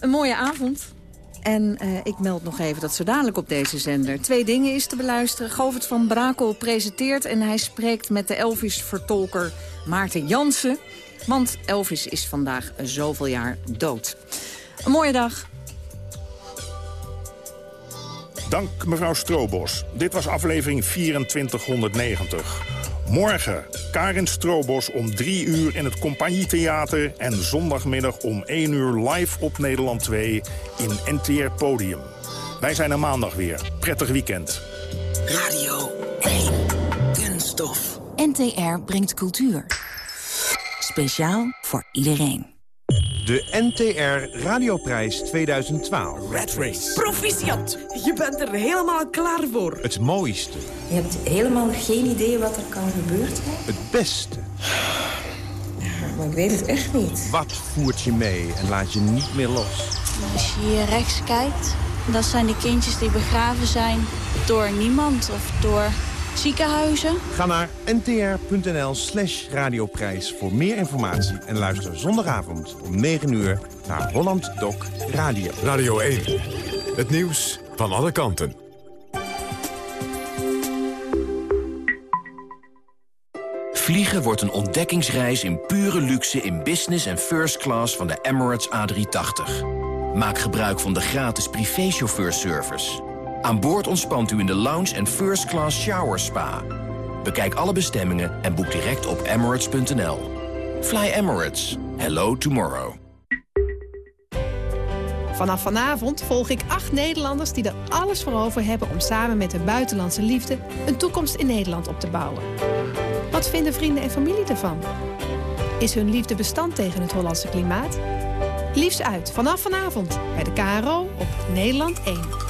Een mooie avond. En eh, ik meld nog even dat zo dadelijk op deze zender twee dingen is te beluisteren. Govert van Brakel presenteert en hij spreekt met de Elvis-vertolker Maarten Jansen. Want Elvis is vandaag zoveel jaar dood. Een mooie dag. Dank mevrouw Strobos. Dit was aflevering 2490. Morgen Karin Strobos om 3 uur in het Compagnietheater... en zondagmiddag om 1 uur live op Nederland 2 in NTR Podium. Wij zijn er maandag weer. Prettig weekend. Radio 1. Kunststof. NTR brengt cultuur. Speciaal voor iedereen. De NTR Radioprijs 2012. Red Race. Proficiat. Je bent er helemaal klaar voor. Het mooiste, Je hebt helemaal geen idee wat er kan gebeuren. het beste. Maar ik weet het echt niet. Wat voert je mee en laat je niet meer los? Als je hier rechts kijkt, dat zijn de kindjes die begraven zijn door niemand of door ziekenhuizen. Ga naar ntr.nl slash radioprijs voor meer informatie... en luister zondagavond om 9 uur naar Holland Doc Radio. Radio 1. Het nieuws van alle kanten. Vliegen wordt een ontdekkingsreis in pure luxe in business en first class van de Emirates A380. Maak gebruik van de gratis privéchauffeurservice. Aan boord ontspant u in de lounge en first class shower spa. Bekijk alle bestemmingen en boek direct op emirates.nl. Fly Emirates. Hello tomorrow. Vanaf vanavond volg ik acht Nederlanders die er alles voor over hebben... om samen met hun buitenlandse liefde een toekomst in Nederland op te bouwen. Wat vinden vrienden en familie ervan? Is hun liefde bestand tegen het Hollandse klimaat? Liefst uit vanaf vanavond bij de KRO op Nederland 1.